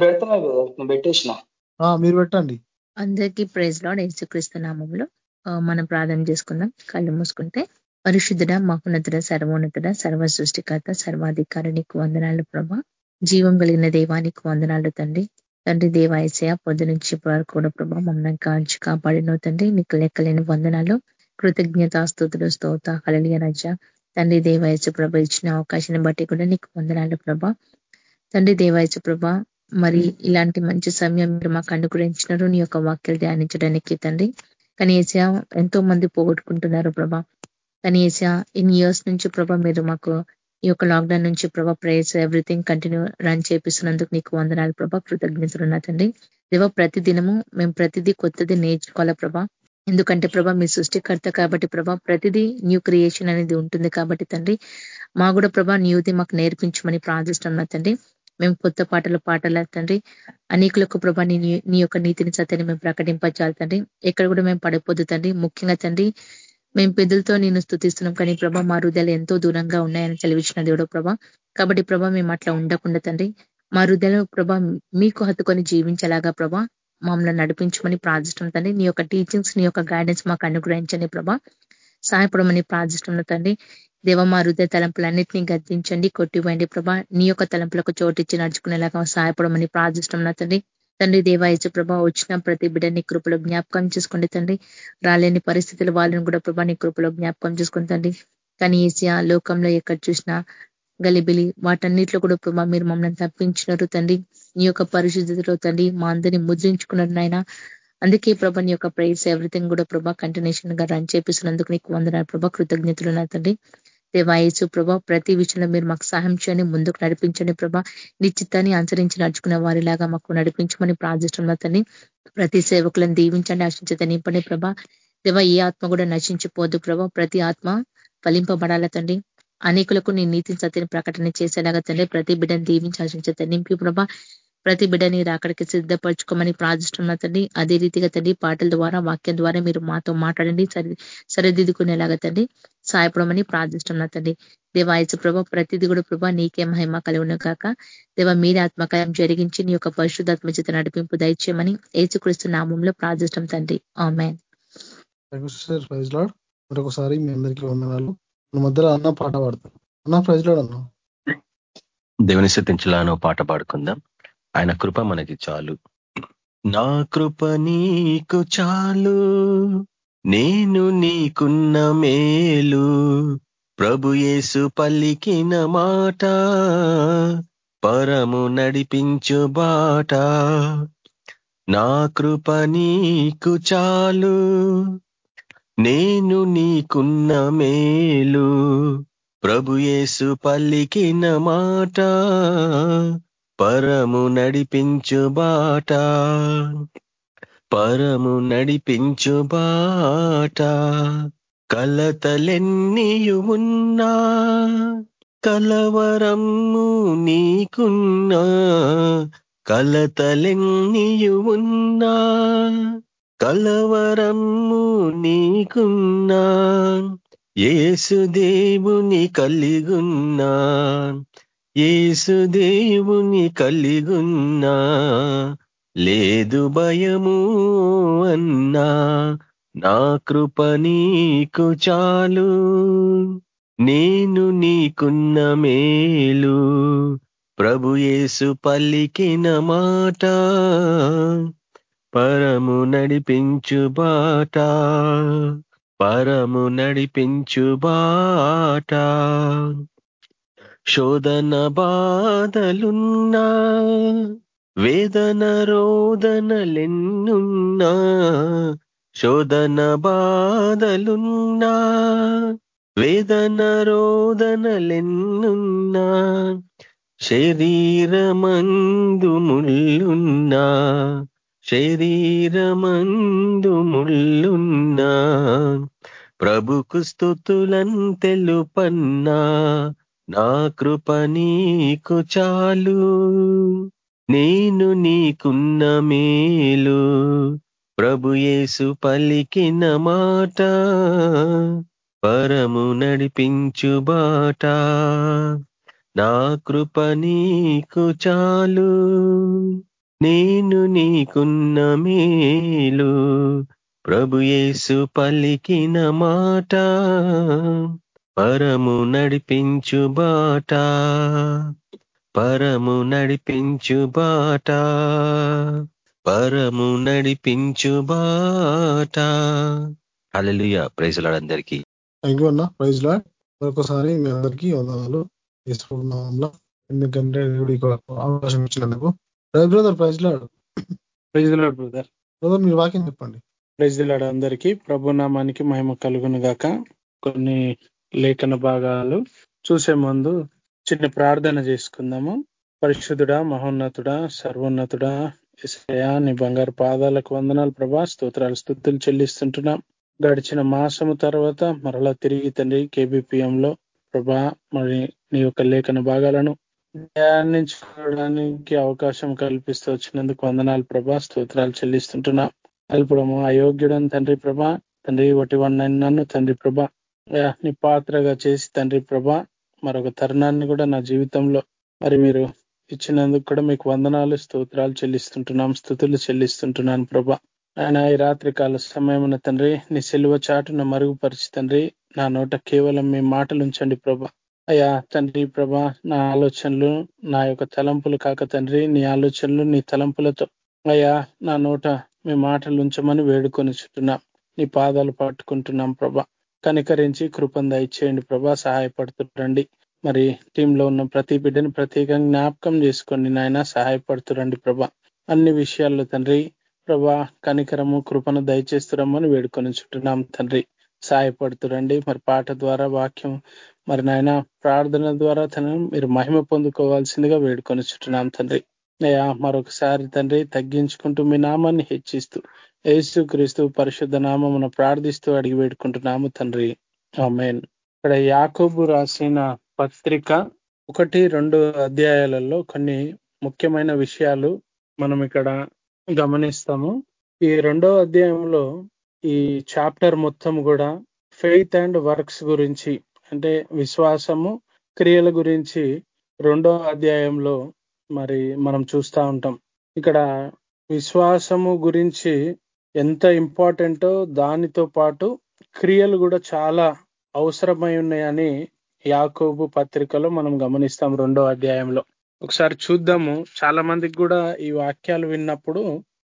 పెడుతున్నా పెట్టేసిన. మీరు పెట్టండి. అందరికీ ప్రైజ్ లాడ్ యేసుక్రీస్తు నామంలో. మనం ప్రార్థన చేసుకుందాం. కళ్ళు మూసుకుంటే పరిశుద్ధుడ మహోన్నతుడ సర్వోన్నతుడ సర్వ సృష్టికర్త సర్వాధికారి నీకు వందనాలు ప్రభా. జీవం కలిగిన దేవానికి వందనాలు తండ్రి. తండ్రి దేవాయసయ పొద్దు నుంచి వరకు కూడా ప్రభా మమ్మల్ని కాల్చి కాపాడినో తండ్రి. నీకు లెక్కలేని వందనాలు కృతజ్ఞతాస్తుతులు స్తోత కలలియ రజ. తండ్రి దేవాయసు ప్రభ ఇచ్చిన అవకాశాన్ని బట్టి కూడా నీకు వందనాలు ప్రభా. తండ్రి దేవాయసు ప్రభ మరి ఇలాంటి మంచి సమయం మీరు మాకు అనుగ్రహించినారు. నీ యొక్క వాక్యలు ధ్యానించడానికి తండ్రి. కానీ ఎంతో మంది పోగొట్టుకుంటున్నారు ప్రభా. కానీ ఇన్ ఇయర్స్ నుంచి ప్రభా మీరు మాకు ఈ యొక్క లాక్డౌన్ నుంచి ప్రభా ప్రేయర్స్ ఎవ్రీథింగ్ కంటిన్యూ రన్ చేపిస్తున్నందుకు నీకు వందనాలు ప్రభా. కృతజ్ఞతలు తండ్రి. దేవ ప్రతి దినము మేము ప్రతిదీ కొత్తది నేర్చుకోవాలా ప్రభా? ఎందుకంటే ప్రభా మీ సృష్టికర్త కాబట్టి ప్రభా ప్రతిదీ న్యూ క్రియేషన్ అనేది ఉంటుంది కాబట్టి తండ్రి. మా కూడా ప్రభా న్యూది మాకు నేర్పించమని ప్రార్థిస్తున్నా తండ్రి. మేము కొత్త పాటలు పాటలు తండ్రి. అనేకులకు ప్రభా నీ నీ యొక్క నీతిని సత్యాన్ని మేము ప్రకటించాలి తండ్రి. ఎక్కడ కూడా మేము పడిపోద్దు తండ్రి. ముఖ్యంగా తండ్రి మేము పెద్దలతో నేను స్థుతిస్తున్నాం కానీ ప్రభా మా హృదయాలు ఎంతో దూరంగా ఉన్నాయని చదివించిన దేవుడో ప్రభా. కాబట్టి ప్రభా మేము అట్లా ఉండకుండా తండ్రి. మా హృదయాలు ప్రభా మీకు హత్తుకొని జీవించేలాగా ప్రభా మమ్మల్ని నడిపించమని ప్రార్థిష్టం తండ్రి. నీ యొక్క టీచింగ్స్ నీ యొక్క గైడెన్స్ మాకు అనుగ్రహించండి ప్రభా. సహాయపడమని ప్రార్థిష్టం తండ్రి. దేవ మా హృదయ తలంపులన్నింటినీ గద్దించండి కొట్టివ్వండి ప్రభా నీ యొక్క తలంపులకు చోటిచ్చి నడుచుకునేలాగా సహాయపడమని ప్రార్థిష్టం తండ్రి. తండ్రి దేవాయచు ప్రభా వచ్చిన ప్రతి బిడ్డని కృపలో జ్ఞాపకం చేసుకోండి తండ్రి. రాలేని పరిస్థితులు వాళ్ళని కూడా ప్రభా నీ కృపలో జ్ఞాపకం చేసుకుని తండ్రి. కానీ ఏసియా లోకంలో ఎక్కడ చూసినా గలిబిలి వాటన్నిటిలో కూడా ప్రభా మీరు మమ్మల్ని తప్పించినారు తండ్రి. నీ యొక్క పరిశుద్ధతలో తండ్రి మా అందరినీ ముద్రించుకున్నారు నాయన. అందుకే ప్రభా నీ యొక్క ప్రైస్ ఎవ్రీథింగ్ కూడా ప్రభా కంటిన్యూషన్గా రన్ చేపిస్తున్నందుకు నీకు వందనాలు. ప్రభా కృతజ్ఞతలు నా తండ్రి. దేవాయేసు ప్రభా ప్రతి విషయంలో మీరు మాకు సహాయం చేయండి ముందుకు నడిపించండి ప్రభా. నిశ్చితాన్ని అనుసరించి నడుచుకునే వారిలాగా మాకు నడిపించమని ప్రార్థిస్తున్న తని ప్రతి సేవకులను దీవించండి ఆశించదని నింపండి ప్రభా. దేవ ఏ ఆత్మ కూడా నశించిపోదు ప్రభా. ప్రతి ఆత్మ ఫలింపబడాల తండ్రి అనేకులకు నీ నీతిని సత్యని ప్రకటన చేసేలాగా తండ్రి ప్రతి బిడ్డను దీవించి ఆశించదని నింపి ప్రభా. ప్రతి బిడ్డని అక్కడికి సిద్ధపరచుకోమని ప్రార్థిస్తున్న తండ్రి అదే రీతిగా తండ్రి పాటల ద్వారా వాక్యం ద్వారా మీరు మాతో మాట్లాడండి సరి సరిదిద్దుకునేలాగా తండ్రి సాయపడమని ప్రార్థిస్తున్న తండ్రి దేవాయచ ప్రభ ప్రతిది కూడా ప్రభా నీకే మహిమ కలిగిన కాక దేవ మీరే ఆత్మకాయం జరిగించి నీ యొక్క పరిశుద్ధాత్మ చేత నడిపింపు దయచేయమని ఏచుక్రీస్తు నామంలో ప్రార్థిష్టం తండ్రి. ఆమె మరొకసారి మీ అందరికీ వందనాలు. మధ్యలో అన్న పాట పాడతాం. అన్న ప్రైజ్ లాడ్ అన్న. దేవుని శృతించలానో పాట పాడుకుందాం. ఆయన కృప మనకి చాలు. నా కృప నీకు చాలు. నేను నీకున్న మేలు. ప్రభుయేసు పల్లికిన మాట. పరము నడిపించు బాట. నా కృప నీకు చాలు. నేను నీకున్న మేలు. ప్రభుయేసు పల్లికిన మాట. పరము నడిపించు బాట. పరము నడిపించు బాట. కలతలెన్నియు ఉన్నా కలవరము నీకున్నా కలతలెన్నియు ఉన్నా కలవరము నీకున్నా ఏసుదేవుని కలిగున్నా ఏసుదేవుని కలిగున్నా లేదు భయము అన్నా నా కృప నీకు చాలు. నేను నీకున్న మేలు ప్రభు యేసు పల్లికిన మాట పరము నడిపించు బాట పరము నడిపించు బాట. శోధన బాధలున్నా వేదన రోదనలెన్నున్నా శోధన బాధలున్నా వేదన రోదనలెన్నున్నా శరీరమందు ముళ్ళున్నా శరీరమందు ముళ్ళున్నా ప్రభుకు స్థుతులను తెలుపన్నా నా కృప నీకు చాలు నేను నీకున్న మేలు. ప్రభుయేసు పలికిన మాట పరము నడిపించు బాట. నా కృప నీకు చాలు నేను నీకున్న మేలు. ప్రభుయేసు పలికిన మాట పరము నడిపించు బాట. పరము నడిపించు బాట. పరము నడిపించు బాట. హల్లెలూయా ప్రైజులాడందరికీ థ్యాంక్ యూ అన్న ప్రైజ్ లాడ్. మరొకసారి మీ అందరికీ వందనాలు. తీసుకున్నాంలో ఎందుకంటే దేవుడు అవకాశం ఇచ్చినందుకు. Brother praise lord. Praise lord brother. Brother మీరు వాక్యం చెప్పండి. ప్రైజ్ లాడ్ అందరికీ. ప్రభునామానికి మహిమ కలుగును గాక. కొన్ని లేఖన భాగాలు చూసే ముందు చిన్న ప్రార్థన చేసుకుందాము. పరిశుద్ధుడా మహోన్నతుడా సర్వోన్నతుడా ఇసయా నీ బంగారు పాదాలకు వందనాలు ప్రభా. స్తోత్రాలు స్థుతులు చెల్లిస్తుంటున్నాం. గడిచిన మాసము తర్వాత మరలా తిరిగి తండ్రి కేబిపిఎం లో ప్రభా మరి నీ యొక్క లేఖన భాగాలను ధ్యానించుకోవడానికి అవకాశం కల్పిస్తూ వచ్చినందుకు వందనాలు ప్రభా. స్తోత్రాలు చెల్లిస్తుంటున్నాం. అల్పుడము అయోగ్యుడని తండ్రి ప్రభా. తండ్రి ఒకటి వన్ నన్ను తండ్రి ప్రభా నీ పాత్రగా చేసి తండ్రి ప్రభ మరొక తరుణాన్ని కూడా నా జీవితంలో మరి మీరు ఇచ్చినందుకు కూడా మీకు వందనాలు స్తోత్రాలు చెల్లిస్తుంటున్నాం స్థుతులు చెల్లిస్తుంటున్నాను ప్రభా. ఆయన ఈ రాత్రి కాల సమయమున తండ్రి నీ సెలువ చాటున మరుగుపరిచి తండ్రి నా నోట కేవలం మీ మాటలు ఉంచండి ప్రభా. అయ్యా తండ్రి ప్రభ నా ఆలోచనలు నా యొక్క తలంపులు కాక తండ్రి నీ ఆలోచనలు నీ తలంపులతో అయ్యా నా నోట మీ మాటలు ఉంచమని వేడుకొని చుట్టున్నాం నీ పాదాలు పట్టుకుంటున్నాం ప్రభా. కనికరించి కృపను దయచేయండి. ప్రభా సహాయపడుతుండండి మరి టీంలో ఉన్న ప్రతి బిడ్డని ప్రత్యేకంగా జ్ఞాపకం చేసుకోండి నాయన సహాయపడుతురండి ప్రభా. అన్ని విషయాల్లో తండ్రి ప్రభా కనికరము కృపను దయచేస్తురమ్మని వేడుకొని చుట్టున్నాం తండ్రి. సహాయపడుతురండి. మరి పాట ద్వారా వాక్యం మరి నాయన ప్రార్థన ద్వారా తన మీరు మహిమ పొందుకోవాల్సిందిగా వేడుకొని చుట్టున్నాం తండ్రి. అయ్యా మరొకసారి తండ్రి తగ్గించుకుంటూ మీ నామాన్ని హెచ్చిస్తూ యేసు క్రీస్తు పరిశుద్ధ నామమున ప్రార్థిస్తూ అడిగి వేడుకుంటున్నాము తండ్రి. ఆమెన్. ఇక్కడ యాకోబు రాసిన పత్రిక ఒకటి రెండు అధ్యాయాలలో కొన్ని ముఖ్యమైన విషయాలు మనం ఇక్కడ గమనిస్తాము. ఈ రెండో అధ్యాయంలో ఈ చాప్టర్ మొత్తం కూడా ఫెయిత్ అండ్ వర్క్స్ గురించి అంటే విశ్వాసము క్రియల గురించి రెండో అధ్యాయంలో మరి మనం చూస్తూ ఉంటాం. ఇక్కడ విశ్వాసము గురించి ఎంత ఇంపార్టెంటో దానితో పాటు క్రియలు కూడా చాలా అవసరమై ఉన్నాయని యాకోబు పత్రికలో మనం గమనిస్తాం రెండో అధ్యాయంలో. ఒకసారి చూద్దాము. చాలా మందికి కూడా ఈ వాక్యాలు విన్నప్పుడు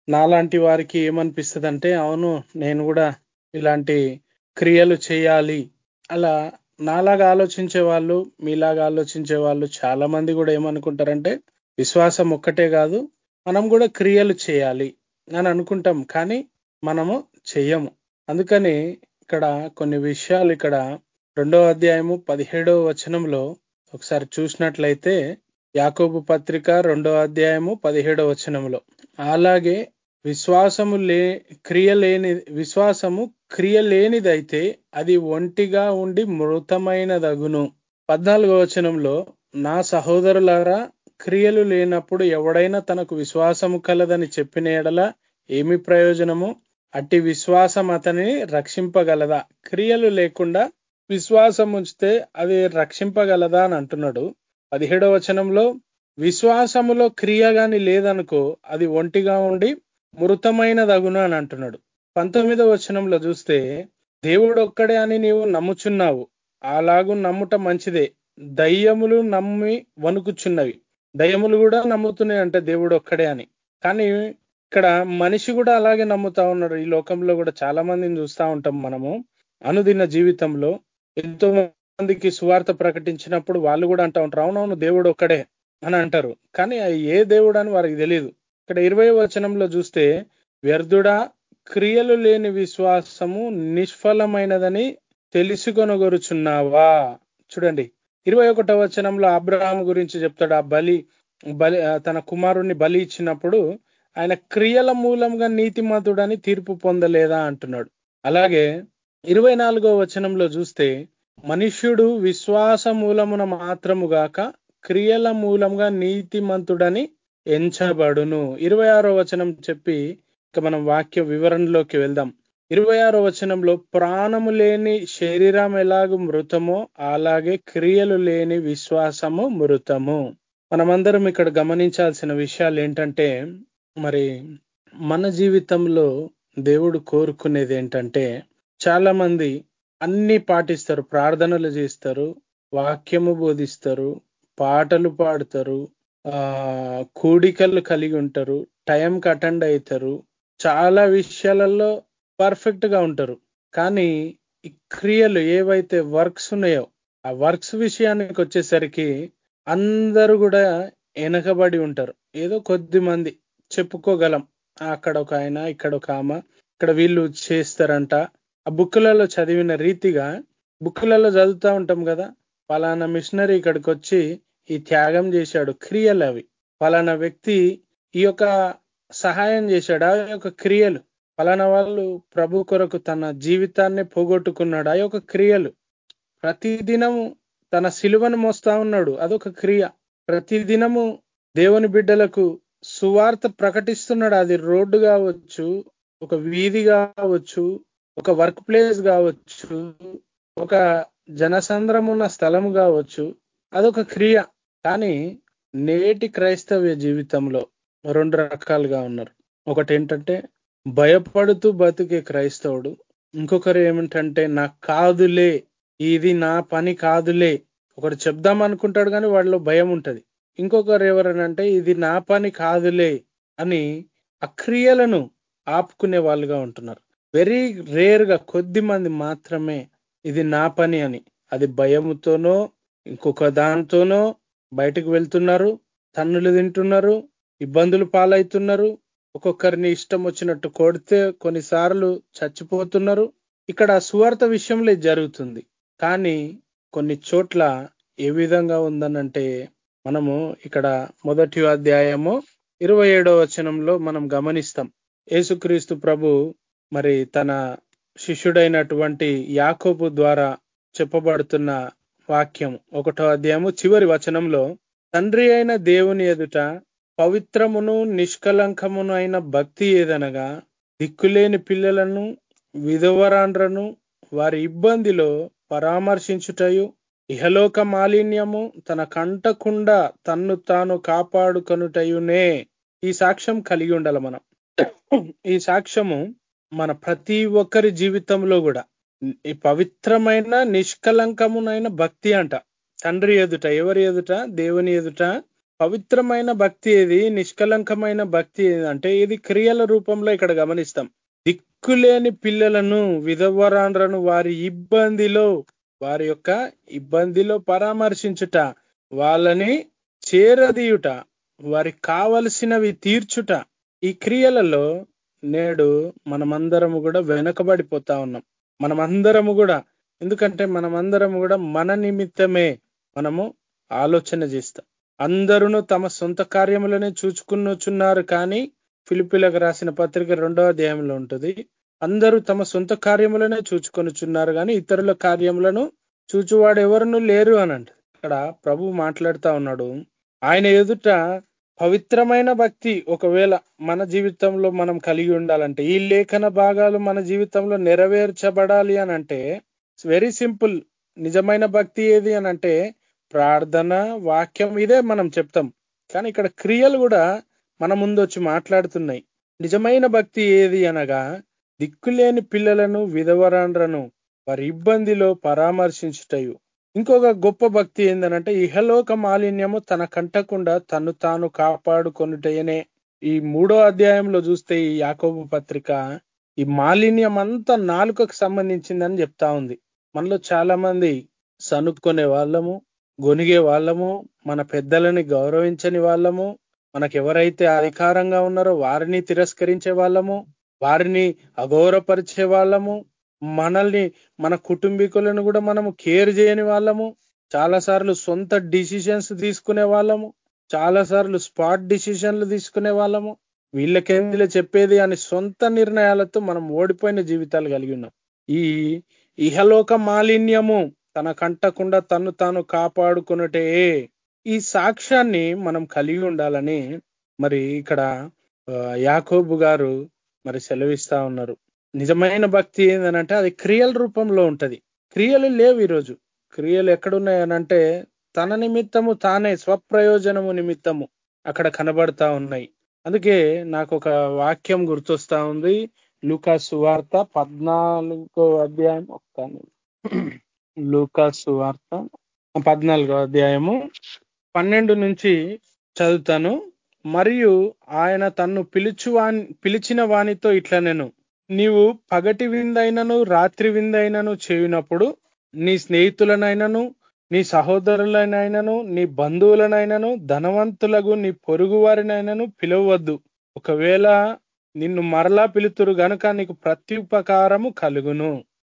నాలాంటి వారికి ఏమనిపిస్తుంది అంటే అవును నేను కూడా ఇలాంటి క్రియలు చేయాలి. అలా నాలాగా ఆలోచించే వాళ్ళు మీలాగా ఆలోచించే వాళ్ళు చాలా మంది కూడా ఏమనుకుంటారంటే విశ్వాసం ఒక్కటే కాదు మనం కూడా క్రియలు చేయాలి అని అనుకుంటాం. కానీ మనము చెయ్యము. అందుకని ఇక్కడ కొన్ని విషయాలు ఇక్కడ రెండో అధ్యాయము పదిహేడవ వచనంలో ఒకసారి చూసినట్లయితే యాకోబు పత్రిక రెండవ అధ్యాయము పదిహేడవ వచనంలో. అలాగే విశ్వాసము లే క్రియ లేని విశ్వాసము క్రియ లేనిదైతే అది ఒంటిగా ఉండి మృతమైనదగును. పద్నాలుగో వచనంలో నా సహోదరులారా క్రియలు లేనప్పుడు ఎవడైనా తనకు విశ్వాసము కలదని చెప్పిన ఎడల ఏమి ప్రయోజనము? అట్టి విశ్వాసం అతనిని రక్షింపగలదా? క్రియలు లేకుండా విశ్వాసం ఉంచితే అది రక్షింపగలదా అని అంటున్నాడు. పదిహేడవ వచనంలో విశ్వాసములో క్రియ గాని లేదనుకో అది ఒంటిగా ఉండి మృతమైనదగును అని అంటున్నాడు. పంతొమ్మిదవ వచనంలో చూస్తే దేవుడు ఒక్కడే అని నీవు నమ్ముచున్నావు. అలాగూ నమ్ముట మంచిదే. దయ్యములు నమ్మి వణుకుచున్నవి. దయ్యములు కూడా నమ్ముతున్నాయి అంటే దేవుడు ఒక్కడే అని. కానీ ఇక్కడ మనిషి కూడా అలాగే నమ్ముతా ఉన్నాడు ఈ లోకంలో కూడా చాలా మందిని చూస్తూ ఉంటాం మనము. అనుదిన జీవితంలో ఎంతో మందికి సువార్త ప్రకటించినప్పుడు వాళ్ళు కూడా అంటా ఉంటారు అవునవును దేవుడు ఒక్కడే అని అంటారు. కానీ ఏ దేవుడు అని వారికి తెలియదు ఇక్కడ ఇరవై వచనంలో చూస్తే వ్యర్థుడా క్రియలు లేని విశ్వాసము నిష్ఫలమైనదని తెలుసుకొనగొరుచున్నావా? చూడండి. ఇరవై ఒకటో వచనంలో అబ్రహాం గురించి చెప్తాడు. ఆ బలి బలి తన కుమారుణ్ణి బలి ఇచ్చినప్పుడు ఆయన క్రియల మూలంగా నీతిమంతుడని తీర్పు పొందలేదా అంటున్నాడు. అలాగే ఇరవై నాలుగో వచనంలో చూస్తే మనుష్యుడు విశ్వాస మూలమున మాత్రముగాక క్రియల మూలంగా నీతిమంతుడని ఎంచబడును. ఇరవై వచనం చెప్పి ఇక మనం వాక్య వివరణలోకి వెళ్దాం. ఇరవై ఆరో వచనంలో ప్రాణము లేని శరీరం ఎలాగ మృతమో అలాగే క్రియలు లేని విశ్వాసము మృతము. మనమందరం ఇక్కడ గమనించాల్సిన విషయాలు ఏంటంటే మరి మన జీవితంలో దేవుడు కోరుకునేది ఏంటంటే చాలా మంది అన్ని పాటిస్తారు ప్రార్థనలు చేస్తారు వాక్యము బోధిస్తారు పాటలు పాడతారు ఆ కూడికలు కలిగి ఉంటారు టైంకి అటెండ్ అవుతారు చాలా విషయాలలో పర్ఫెక్ట్గా ఉంటారు. కానీ ఈ క్రియలు ఏవైతే వర్క్స్ ఉన్నాయో ఆ వర్క్స్ విషయానికి వచ్చేసరికి అందరూ కూడా వెనకబడి ఉంటారు. ఏదో కొద్ది మంది చెప్పుకోగలం. అక్కడ ఒక ఆయన ఇక్కడ ఒక ఆమె. ఇక్కడ వీళ్ళు చేస్తారంట. ఆ బుక్కులలో చదివిన రీతిగా బుక్కులలో చదువుతూ ఉంటాం కదా. పలానా మిషనరీ ఇక్కడికి వచ్చి ఈ త్యాగం చేశాడు. క్రియలు అవి. పలానా వ్యక్తి ఈ యొక్క సహాయం చేశాడు. ఆ యొక్క క్రియలు. పలానా వాళ్ళు ప్రభు కొరకు తన జీవితాన్ని పోగొట్టుకున్నాడు. ఆ యొక్క క్రియలు. ప్రతిదినము తన సిలువను మోస్తా ఉన్నాడు. అదొక క్రియ. ప్రతిదినము దేవుని బిడ్డలకు సువార్త ప్రకటిస్తున్నాడు. అది రోడ్డు కావచ్చు ఒక వీధి కావచ్చు ఒక వర్క్ ప్లేస్ కావచ్చు ఒక జనసంద్రం ఉన్న స్థలం కావచ్చు అదొక క్రియ. కానీ నేటి క్రైస్తవ్య జీవితంలో రెండు రకాలుగా ఉన్నారు. ఒకటి ఏంటంటే భయపడుతూ బతికే క్రైస్తవుడు. ఇంకొకరు ఏమిటంటే నాకు కాదులే ఇది నా పని కాదులే. ఒకటి చెప్దాం అనుకుంటాడు కానీ వాళ్ళలో భయం ఉంటుంది. ఇంకొకరు ఎవరనంటే ఇది నా పని కాదులే అని అక్రియలను ఆపుకునే వాళ్ళుగా ఉంటున్నారు. వెరీ రేర్గా కొద్ది మంది మాత్రమే ఇది నా పని అని. అది భయముతోనో ఇంకొక దానితోనో బయటకు వెళ్తున్నారు తన్నులు తింటున్నారు ఇబ్బందులు పాలవుతున్నారు. ఒక్కొక్కరిని ఇష్టం వచ్చినట్టు కొడితే కొన్నిసార్లు చచ్చిపోతున్నారు. ఇక్కడ సువార్త విషయంలో జరుగుతుంది. కానీ కొన్ని చోట్ల ఏ విధంగా ఉందనంటే మనము ఇక్కడ మొదటి అధ్యాయము ఇరవై ఏడో వచనంలో మనం గమనిస్తాం. యేసుక్రీస్తు ప్రభు మరి తన శిష్యుడైనటువంటి యాకోబు ద్వారా చెప్పబడుతున్న వాక్యం ఒకటో అధ్యాయము చివరి వచనంలో తండ్రి అయిన దేవుని ఎదుట పవిత్రమును నిష్కలంకమును అయిన భక్తి ఏదనగా దిక్కులేని పిల్లలను విధవరాండ్రను వారి ఇబ్బందిలో పరామర్శించుటయు ఇహలోక మాలిన్యము తన కంటకుండా తన్ను తాను కాపాడుకొనుటయునే ఈ సాక్ష్యం కలిగి ఉండాలి మనం. ఈ సాక్ష్యము మన ప్రతి ఒక్కరి జీవితంలో కూడా ఈ పవిత్రమైన నిష్కలంకమునైన భక్తి అంట. తండ్రి ఎదుట ఎవరి ఎదుట? దేవుని ఎదుట. పవిత్రమైన భక్తి ఏది? నిష్కలంకమైన భక్తి ఏది? అంటే ఇది క్రియల రూపంలో ఇక్కడ గమనిస్తాం. దిక్కులేని పిల్లలను విధవరాండ్రను వారి ఇబ్బందిలో వారి యొక్క ఇబ్బందిలో పరామర్శించుట వాళ్ళని చేరదీయుట వారికి కావలసినవి తీర్చుట. ఈ క్రియలలో నేడు మనమందరము కూడా వెనకబడిపోతా ఉన్నాం. మనమందరము కూడా ఎందుకంటే మనమందరము కూడా మన నిమిత్తమే మనము ఆలోచన చేస్తాం. అందరూ తమ సొంత కార్యములనే చూచుకున్నచున్నారు కానీ ఫిలిపిలకు రాసిన పత్రిక రెండవ అధ్యాయంలో ఉంటుంది. అందరూ తమ సొంత కార్యములనే చూచుకొనుచున్నారు కానీ ఇతరుల కార్యములను చూచువాడు ఎవరును లేరు అని అంట ఇక్కడ ప్రభు మాట్లాడుతా ఉన్నాడు. ఆయన ఎదుట పవిత్రమైన భక్తి ఒకవేళ మన జీవితంలో మనం కలిగి ఉండాలంటే ఈ లేఖన భాగాలు మన జీవితంలో నెరవేర్చబడాలి అని అంటే వెరీ సింపుల్ నిజమైన భక్తి ఏది అని అంటే ప్రార్థన వాక్యం ఇదే మనం చెప్తాం. కానీ ఇక్కడ క్రియలు కూడా మన ముందు వచ్చి మాట్లాడుతున్నాయి. నిజమైన భక్తి ఏది అనగా దిక్కులేని పిల్లలను విధవరాండ్రను వారి ఇబ్బందిలో పరామర్శించుటయు. ఇంకొక గొప్ప భక్తి ఏందనంటే ఇహలోక మాలిన్యము తన కంటకుండా తను తాను కాపాడుకొనుటయనే. ఈ మూడో అధ్యాయంలో చూస్తే ఈ యాకోబు పత్రిక ఈ మాలిన్యం అంతా నాలుకకు సంబంధించిందని చెప్తా ఉంది. మనలో చాలా మంది సనుక్కునే వాళ్ళము గొనిగే వాళ్ళము మన పెద్దలని గౌరవించని వాళ్ళము మనకెవరైతే అధికారంగా ఉన్నారో వారిని తిరస్కరించే వాళ్ళము వారిని అగౌరవపరిచే వాళ్ళము మనల్ని మన కుటుంబీకులను కూడా మనము కేర్ చేయని వాళ్ళము చాలా సార్లు సొంత డిసిషన్స్ తీసుకునే వాళ్ళము చాలా సార్లు స్పాట్ డిసిషన్లు తీసుకునే వాళ్ళము. వీళ్ళకేందిలే చెప్పేది అని సొంత నిర్ణయాలతో మనం ఓడిపోయిన జీవితాలు కలిగి ఉన్నాం. ఈ ఇహలోక మాలిన్యము తన కంటకుండా తను తాను కాపాడుకున్నటే ఈ సాక్ష్యాన్ని మనం కలిగి ఉండాలని మరి ఇక్కడ యాకోబు గారు మరి సెలవిస్తా ఉన్నారు. నిజమైన భక్తి ఏంటంటే అది క్రియల రూపంలో ఉంటది. క్రియలు లేవు ఈరోజు. క్రియలు ఎక్కడున్నాయనంటే తన నిమిత్తము తానే స్వప్రయోజనము నిమిత్తము అక్కడ కనబడతా ఉన్నాయి. అందుకే నాకు ఒక వాక్యం గుర్తొస్తా ఉంది. లూకా సువార్త పద్నాలుగో అధ్యాయం ఒక్క లూకా సువార్త పద్నాలుగో అధ్యాయము పన్నెండు నుంచి చదువుతాను. మరియు ఆయన తన్ను పిలుచు పిలిచిన వానితో ఇట్లా నేను. నీవు పగటి విందైనను రాత్రి విందైనను చేయునప్పుడు నీ స్నేహితులనైనను నీ సహోదరులనైనను నీ బంధువులనైనను ధనవంతులకు నీ పొరుగు వారినైనను పిలవద్దు ఒకవేళ నిన్ను మరలా పిలుతురు గనుక నీకు ప్రత్యుపకారము కలుగును.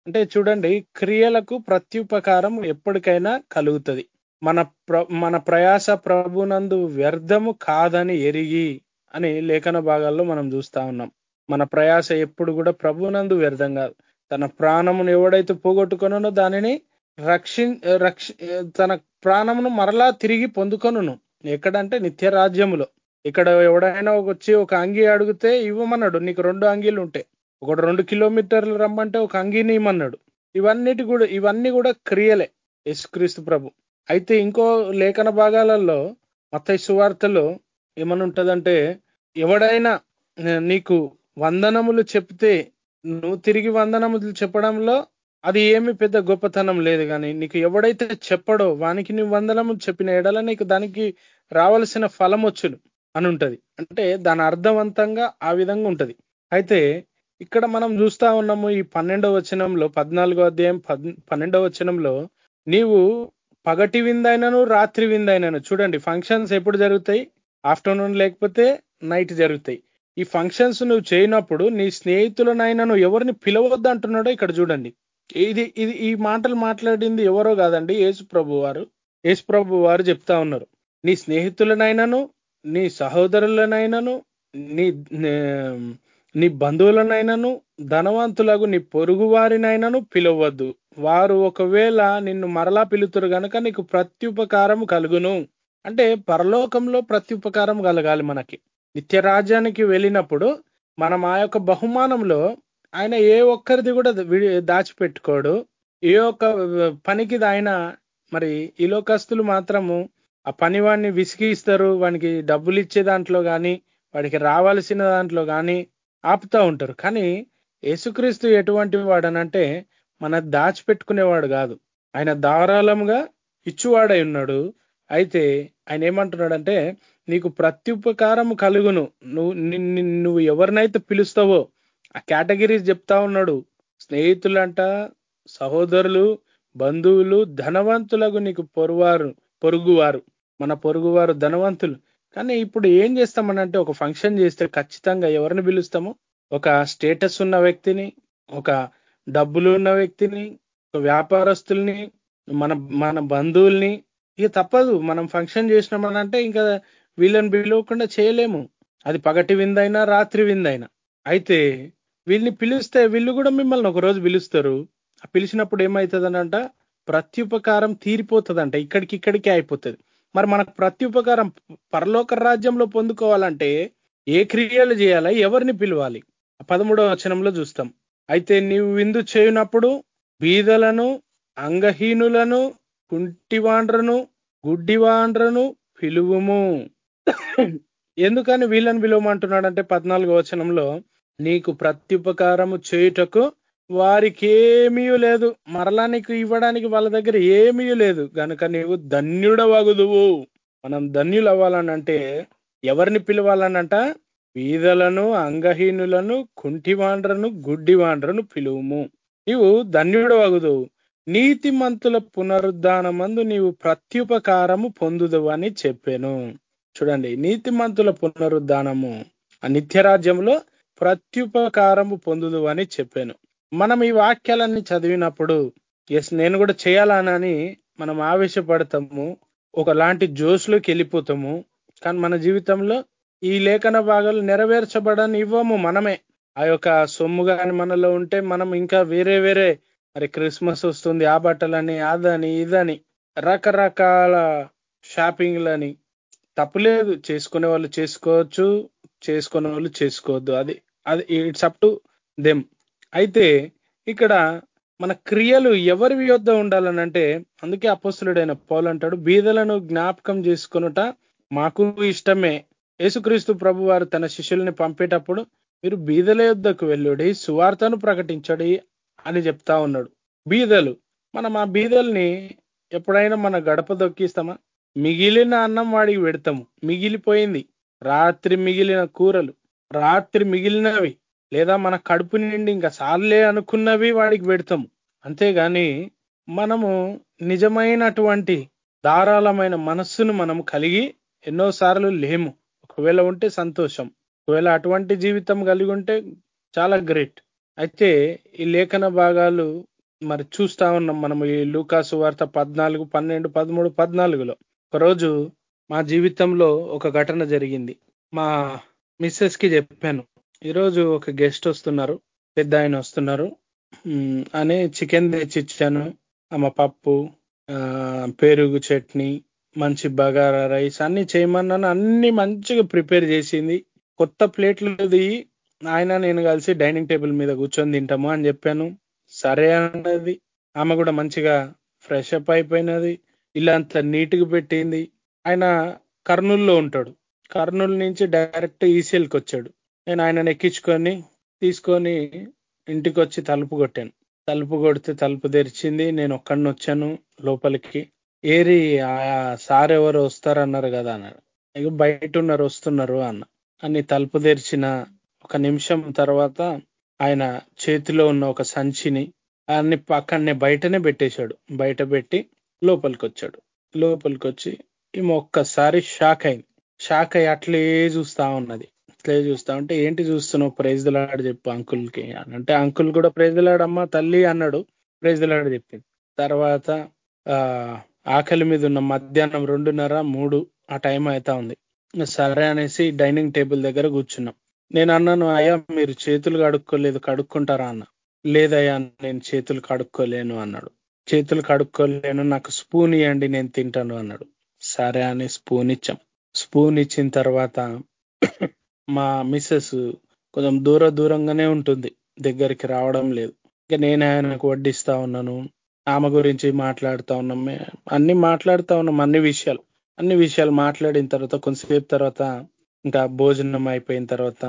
అంటే చూడండి క్రియలకు ప్రత్యుపకారం ఎప్పటికైనా కలుగుతుంది. మన ప్ర మన ప్రయాస ప్రభునందు వ్యర్థము కాదని ఎరిగి అని లేఖన భాగాల్లో మనం చూస్తా ఉన్నాం. మన ప్రయాస ఎప్పుడు కూడా ప్రభునందు వ్యర్థం కాదు. తన ప్రాణమును ఎవడైతే పోగొట్టుకున్నానో దానిని రక్షి రక్ష తన ప్రాణమును మరలా తిరిగి పొందుకొనును. ఎక్కడంటే నిత్య రాజ్యములో ఇక్కడ ఎవడైనా వచ్చి ఒక అంగి అడిగితే ఇవ్వమన్నాడు. నీకు రెండు అంగీలు ఉంటాయి ఒకటి రెండు కిలోమీటర్లు రమ్మంటే ఒక అంగీని ఇమ్మన్నాడు ఇవన్నిటి కూడా ఇవన్నీ కూడా క్రియలే. యేసుక్రీస్తు ప్రభు. అయితే ఇంకో లేఖన భాగాలలో మత్తయి సువార్తలో ఏమని ఉంటదంటే ఎవడైనా నీకు వందనములు చెప్తే నువ్వు తిరిగి వందనములు చెప్పడంలో అది ఏమి పెద్ద గొప్పతనం లేదు కానీ నీకు ఎవడైతే చెప్పడో వానికి నువ్వు వందనములు చెప్పిన ఎడల నీకు దానికి రావలసిన ఫలం వచ్చును అని ఉంటది అంటే దాని అర్థవంతంగా ఆ విధంగా ఉంటది. అయితే ఇక్కడ మనం చూస్తా ఉన్నాము ఈ పన్నెండవ వచనంలో పద్నాలుగో అధ్యాయం పన్నెండవ వచనంలో నీవు పగటి విందైనను రాత్రి విందైనను. చూడండి ఫంక్షన్స్ ఎప్పుడు జరుగుతాయి? ఆఫ్టర్నూన్ లేకపోతే నైట్ జరుగుతాయి. ఈ ఫంక్షన్స్ నువ్వు చేయనప్పుడు నీ స్నేహితులనైనాను ఎవరిని పిలవద్దు అంటున్నాడో ఇక్కడ చూడండి. ఇది ఇది ఈ మాటలు మాట్లాడింది ఎవరో కాదండి యేసు ప్రభు వారు. యేసు ప్రభు వారు చెప్తా ఉన్నారు. నీ స్నేహితులనైనాను నీ సహోదరులనైనాను నీ నీ బంధువులనైనాను ధనవంతులకు నీ పొరుగు వారినైనాను పిలవద్దు. వారు ఒకవేళ నిన్ను మరలా పిలుతురు గనక నీకు ప్రత్యుపకారం కలుగును. అంటే పరలోకంలో ప్రత్యుపకారం కలగాలి మనకి. నిత్య రాజ్యానికి వెళ్ళినప్పుడు మనం ఆ యొక్క బహుమానంలో ఆయన ఏ ఒక్కరిది కూడా దాచిపెట్టుకోడు. ఏ ఒక్క పనికి ఆయన మరి ఈ లోకస్తులు మాత్రము ఆ పని వాడిని విసిగిస్తారు వానికి డబ్బులు ఇచ్చే దాంట్లో కానీ వాడికి రావాల్సిన దాంట్లో కానీ ఆపుతా ఉంటారు. కానీ యేసుక్రీస్తు ఎటువంటి వాడనంటే మన దాచిపెట్టుకునేవాడు కాదు. ఆయన ధారాళంగా ఇచ్చువాడై ఉన్నాడు. అయితే ఆయన ఏమంటున్నాడంటే నీకు ప్రత్యుపకారం కలుగును. నువ్వు నువ్వు ఎవరినైతే పిలుస్తావో ఆ కేటగిరీస్ చెప్తా ఉన్నాడు. స్నేహితులంట సహోదరులు బంధువులు ధనవంతులకు నీకు పొరువారు పొరుగువారు. మన పొరుగువారు ధనవంతులు. కానీ ఇప్పుడు ఏం చేస్తామనంటే ఒక ఫంక్షన్ చేస్తే ఖచ్చితంగా ఎవరిని పిలుస్తాము? ఒక స్టేటస్ ఉన్న వ్యక్తిని ఒక డబ్బులు ఉన్న వ్యక్తిని వ్యాపారస్తుల్ని మన మన బంధువుల్ని ఇక తప్పదు. మనం ఫంక్షన్ చేసినామనంటే ఇంకా వీళ్ళని పిలవకుండా చేయలేము. అది పగటి విందైనా రాత్రి విందైనా. అయితే వీళ్ళని పిలిస్తే వీళ్ళు కూడా మిమ్మల్ని ఒక రోజు పిలుస్తారు. ఆ పిలిచినప్పుడు ఏమవుతుందనంట ప్రత్యుపకారం తీరిపోతుందంట. ఇక్కడికి ఇక్కడికే అయిపోతుంది. మరి మనకు ప్రత్యుపకారం పరలోక రాజ్యంలో పొందుకోవాలంటే ఏ క్రియలు చేయాలా? ఎవరిని పిలవాలి? పదమూడవ వచనంలో చూస్తాం. అయితే నీవు విందు చేయునప్పుడు బీదలను అంగహీనులను కుంటివాండ్రను గుడ్డివాండ్రను పిలువుము. ఎందుకని వీళ్ళని పిలువమంటున్నాడంటే పద్నాలుగో వచనంలో నీకు ప్రత్యుపకారము చేయుటకు వారికి ఏమీ లేదు. మరలా నీకు ఇవ్వడానికి వాళ్ళ దగ్గర ఏమీ లేదు. గనుక నీవు ధన్యుడవగుదువు. మనం ధన్యులు అవ్వాలనంటే ఎవరిని పిలవాలనంట? బీదలను అంగహీనులను కుంటివాండ్రను గుడ్డివాండ్రను పిలువుము. నీవు ధన్యుడవగుదువు నీతిమంతుల పునరుద్ధానమందు నీవు ప్రత్యుపకారము పొందుదు అని చెప్పాను. చూడండి నీతిమంతుల పునరుద్ధానము. ఆ నిత్యరాజ్యంలో ప్రత్యుపకారము పొందుదు అని చెప్పాను. మనం ఈ వాక్యాలన్నీ చదివినప్పుడు ఎస్ నేను కూడా చేయాలనని మనం ఆవేశపడతాము. ఒకలాంటి జోష్లోకి వెళ్ళిపోతాము. కానీ మన జీవితంలో ఈ లేఖన భాగాలు నెరవేర్చబడని ఇవ్వము మనమే. ఆ యొక్క సొమ్ము కానీ మనలో ఉంటే మనం ఇంకా వేరే వేరే మరి క్రిస్మస్ వస్తుంది ఆ బట్టలని అదని ఇదని రకరకాల షాపింగ్లని తప్పులేదు. చేసుకునే వాళ్ళు చేసుకోవచ్చు చేసుకునే వాళ్ళు చేసుకోవద్దు. అది అది ఇట్స్ అప్ టు దెమ్. అయితే ఇక్కడ మన క్రియలు ఎవరి యొద్ద ఉండాలనంటే అందుకే అపస్తులుడైన పౌలు అంటాడు బీదలను జ్ఞాపకం చేసుకునుట మాకు ఇష్టమే. యేసుక్రీస్తు ప్రభు వారు తన శిష్యుల్ని పంపేటప్పుడు మీరు బీదల యుద్ధకు వెళ్ళుడి సువార్తను ప్రకటించడి అని చెప్తా ఉన్నాడు. బీదలు మనం ఆ బీదల్ని ఎప్పుడైనా మన గడప దొక్కిస్తామా? మిగిలిన అన్నం వాడికి పెడతాము. మిగిలిపోయింది. రాత్రి మిగిలిన కూరలు రాత్రి మిగిలినవి లేదా మన కడుపు నిండి ఇంకా సార్లే అనుకున్నవి వాడికి పెడతాము. అంతేగాని మనము నిజమైనటువంటి ధారాళమైన మనస్సును మనం కలిగి ఎన్నోసార్లు లేము. ఒకవేళ ఉంటే సంతోషం. ఒకవేళ అటువంటి జీవితం కలిగి ఉంటే చాలా గ్రేట్ అయితే ఈ లేఖన భాగాలు మరి చూస్తా ఉన్నాం మనం ఈ లూకాసు వార్త పద్నాలుగు పన్నెండు పదమూడు పద్నాలుగులో. ఒకరోజు మా జీవితంలో ఒక ఘటన జరిగింది. మా మిస్సెస్కి చెప్పాను. ఈరోజు ఒక గెస్ట్ వస్తున్నారు పెద్ద ఆయన వస్తున్నారు. అని చికెన్ తెచ్చిచ్చాను. ఆమె పప్పు పెరుగు చట్నీ మంచి బగారా రైస్ అన్ని చేయమన్నాను అన్ని మంచిగా ప్రిపేర్ చేసింది. కొత్త ప్లేట్లది దిగి ఆయన నేను కలిసి డైనింగ్ టేబుల్ మీద కూర్చొని తింటాము అని చెప్పాను. సరే అన్నది. ఆమె కూడా మంచిగా ఫ్రెష్ అప్ అయిపోయినది. ఇలా అంత నీట్గా పెట్టింది. ఆయన కర్నూలులో ఉంటాడు. కర్నూలు నుంచి డైరెక్ట్ ఈసీఎల్కి వచ్చాడు. నేను ఆయనను ఎక్కించుకొని తీసుకొని ఇంటికి వచ్చి తలుపు కొట్టాను. తలుపు కొడితే తలుపు తెరిచింది. నేను ఒక్కడిని వచ్చాను లోపలికి. ఏరి ఆ సార్ ఎవరు వస్తారన్నారు కదా అన్నాడు. ఇక బయట ఉన్నారు వస్తున్నారు అన్న. అని తలుపు తెరిచిన ఒక నిమిషం తర్వాత ఆయన చేతిలో ఉన్న ఒక సంచిని అన్ని పక్కనే బయటనే పెట్టేశాడు. బయట పెట్టి లోపలికి వచ్చాడు లోపలికి వచ్చి ఈమె ఒక్కసారి షాక్ అయింది. షాక్ అయ్యి అట్లే చూస్తా ఉన్నది. అట్లే చూస్తా ఉంటే ఏంటి చూస్తున్నావు? ప్రైజ్లాడు చెప్పు అంకుల్కి అని. అంటే అంకుల్ కూడా ప్రైజ్లాడమ్మా తల్లి అన్నాడు. ప్రైజ్లాడు చెప్పింది. తర్వాత ఆకలి మీద ఉన్న మధ్యాహ్నం రెండున్నర మూడు ఆ టైం అవుతా ఉంది. సరే అనేసి డైనింగ్ టేబుల్ దగ్గర కూర్చున్నాం. నేను అన్నాను అయ్యా మీరు చేతులు కడుక్కోలేదు కడుక్కుంటారా? అన్న. లేదయ్యా నేను చేతులు కడుక్కోలేను అన్నాడు. చేతులు కడుక్కోలేను నాకు స్పూన్ ఇవ్వండి నేను తింటాను అన్నాడు. సరే అని స్పూన్ ఇచ్చాం. స్పూన్ ఇచ్చిన తర్వాత మా మిస్సెస్ కొంచెం దూర దూరంగానే ఉంటుంది. దగ్గరికి రావడం లేదు. ఇంకా నేను ఆయనకు వడ్డిస్తా ఉన్నాను. ఆమె గురించి మాట్లాడుతా ఉన్నాం. అన్ని మాట్లాడుతా ఉన్నాం అన్ని విషయాలు. అన్ని విషయాలు మాట్లాడిన తర్వాత కొంతసేపు తర్వాత ఇంకా భోజనం అయిపోయిన తర్వాత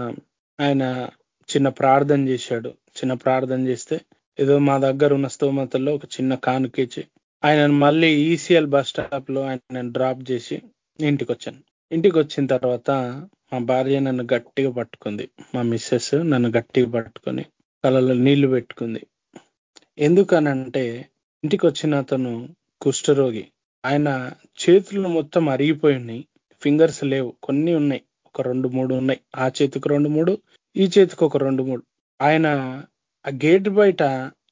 ఆయన చిన్న ప్రార్థన చేశాడు. చిన్న ప్రార్థన చేస్తే ఏదో మా దగ్గర ఉన్న స్తోమతల్లో ఒక చిన్న కానుకిచ్చి ఆయన మళ్ళీ ఈసీఎల్ బస్ స్టాప్లో ఆయన డ్రాప్ చేసి ఇంటికి వచ్చాను ఇంటికి వచ్చిన తర్వాత మా భార్య నన్ను గట్టిగా పట్టుకుంది. మా మిస్సెస్ నన్ను గట్టిగా పట్టుకొని కళ్ళలో నీళ్ళు పెట్టుకుంది. ఎందుకనంటే ఇంటికి వచ్చిన అతను కుష్ఠరోగి. ఆయన చేతులు మొత్తం అరిగిపోయి ఉన్నాయి. ఫింగర్స్ లేవు. కొన్ని ఉన్నాయి. ఒక రెండు మూడు ఉన్నాయి. ఆ చేతికి రెండు మూడు ఈ చేతికి ఒక రెండు మూడు. ఆయన ఆ గేట్ బయట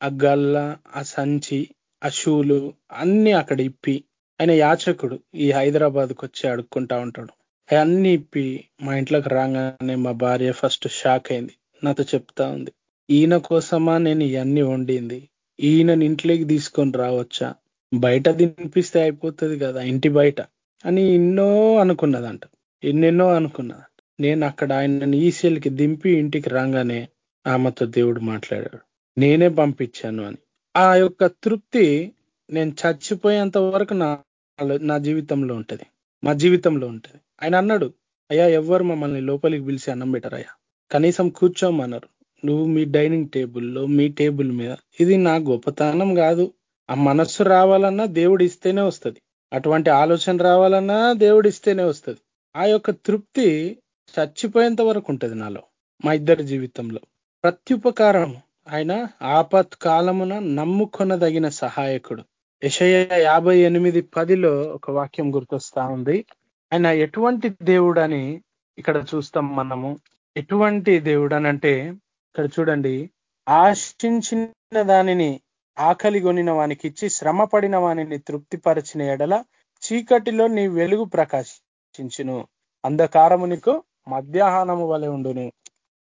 ఆ గల్ల ఆ సంచి ఆ షూలు అన్ని అక్కడ ఇప్పి ఆయన యాచకుడు ఈ హైదరాబాద్కి వచ్చి అడుక్కుంటా ఉంటాడు. అన్ని ఇప్పి మా ఇంట్లోకి రాగానే మా భార్య ఫస్ట్ షాక్ అయింది. నాతో చెప్తా ఉంది. ఈయన కోసమా నేను ఇవన్నీ వండింది. ఈయనని ఇంట్లోకి తీసుకొని రావచ్చా? బయట తినిపిస్తే అయిపోతుంది కదా ఇంటి బయట అని ఎన్నో అనుకున్నదంట. ఎన్నెన్నో అనుకున్నదంట. నేను అక్కడ ఆయనని ఈసీఎల్కి దింపి ఇంటికి రాగానే ఆమెతో దేవుడు మాట్లాడాడు. నేనే పంపించాను అని. ఆ యొక్క తృప్తి నేను చచ్చిపోయేంత వరకు నా నా జీవితంలో ఉంటుంది. మా జీవితంలో ఉంటుంది. ఆయన అన్నాడు అయ్యా ఎవ్వరు మమ్మల్ని లోపలికి పిలిచి అన్నం పెట్టారయ్యా? కనీసం కూర్చోమన్నారు. నువ్వు మీ డైనింగ్ టేబుల్లో మీ టేబుల్ మీద. ఇది నా గొప్పతనం కాదు. ఆ మనస్సు రావాలన్నా దేవుడు ఇస్తేనే వస్తుంది. అటువంటి ఆలోచన రావాలన్నా దేవుడు ఇస్తేనే వస్తుంది. ఆ యొక్క తృప్తి చచ్చిపోయేంత వరకు ఉంటుంది నాలో మా ఇద్దరి జీవితంలో. ప్రత్యుపకారం ఆయన ఆపత్ కాలమున నమ్ముకొనదగిన సహాయకుడు. యషయ యాభై ఎనిమిది పదిలో ఒక వాక్యం గుర్తొస్తా ఉంది. ఆయన ఎటువంటి దేవుడని ఇక్కడ చూస్తాం మనము. ఎటువంటి దేవుడు అంటే ఇక్కడ చూడండి ఆశించిన దానిని ఆకలి కొనిన వానికి ఇచ్చి శ్రమ పడిన వానిని తృప్తిపరిచిన ఎడల చీకటిలో నీ వెలుగు ప్రకాశించును. అంధకారము నీకు మధ్యాహ్నము వలె ఉండును.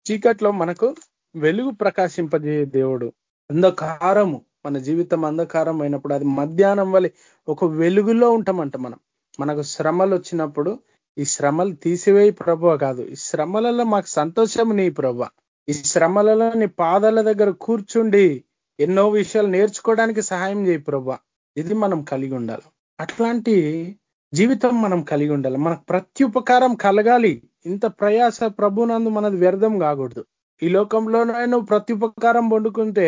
చీకట్లో మనకు వెలుగు ప్రకాశింపజే దేవుడు. అంధకారము మన జీవితం అంధకారం అయినప్పుడు అది మధ్యాహ్నం వలె ఒక వెలుగులో ఉంటామంట మనం. మనకు శ్రమలు వచ్చినప్పుడు ఈ శ్రమలు తీసివేయి ప్రభు కాదు. ఈ శ్రమలలో మాకు సంతోషం నీ ప్రభు ఈ శ్రమలలో నీ పాదాల దగ్గర కూర్చుండి ఎన్నో విషయాలు నేర్చుకోవడానికి సహాయం చేయి ప్రభా. ఇది మనం కలిగి ఉండాలి. అట్లాంటి జీవితం మనం కలిగి ఉండాలి. మనకు ప్రతి ఉపకారం కలగాలి. ఇంత ప్రయాస ప్రభునందు మనది వ్యర్థం కాకూడదు. ఈ లోకంలోనే నువ్వు ప్రతి ఉపకారం పొందుకుంటే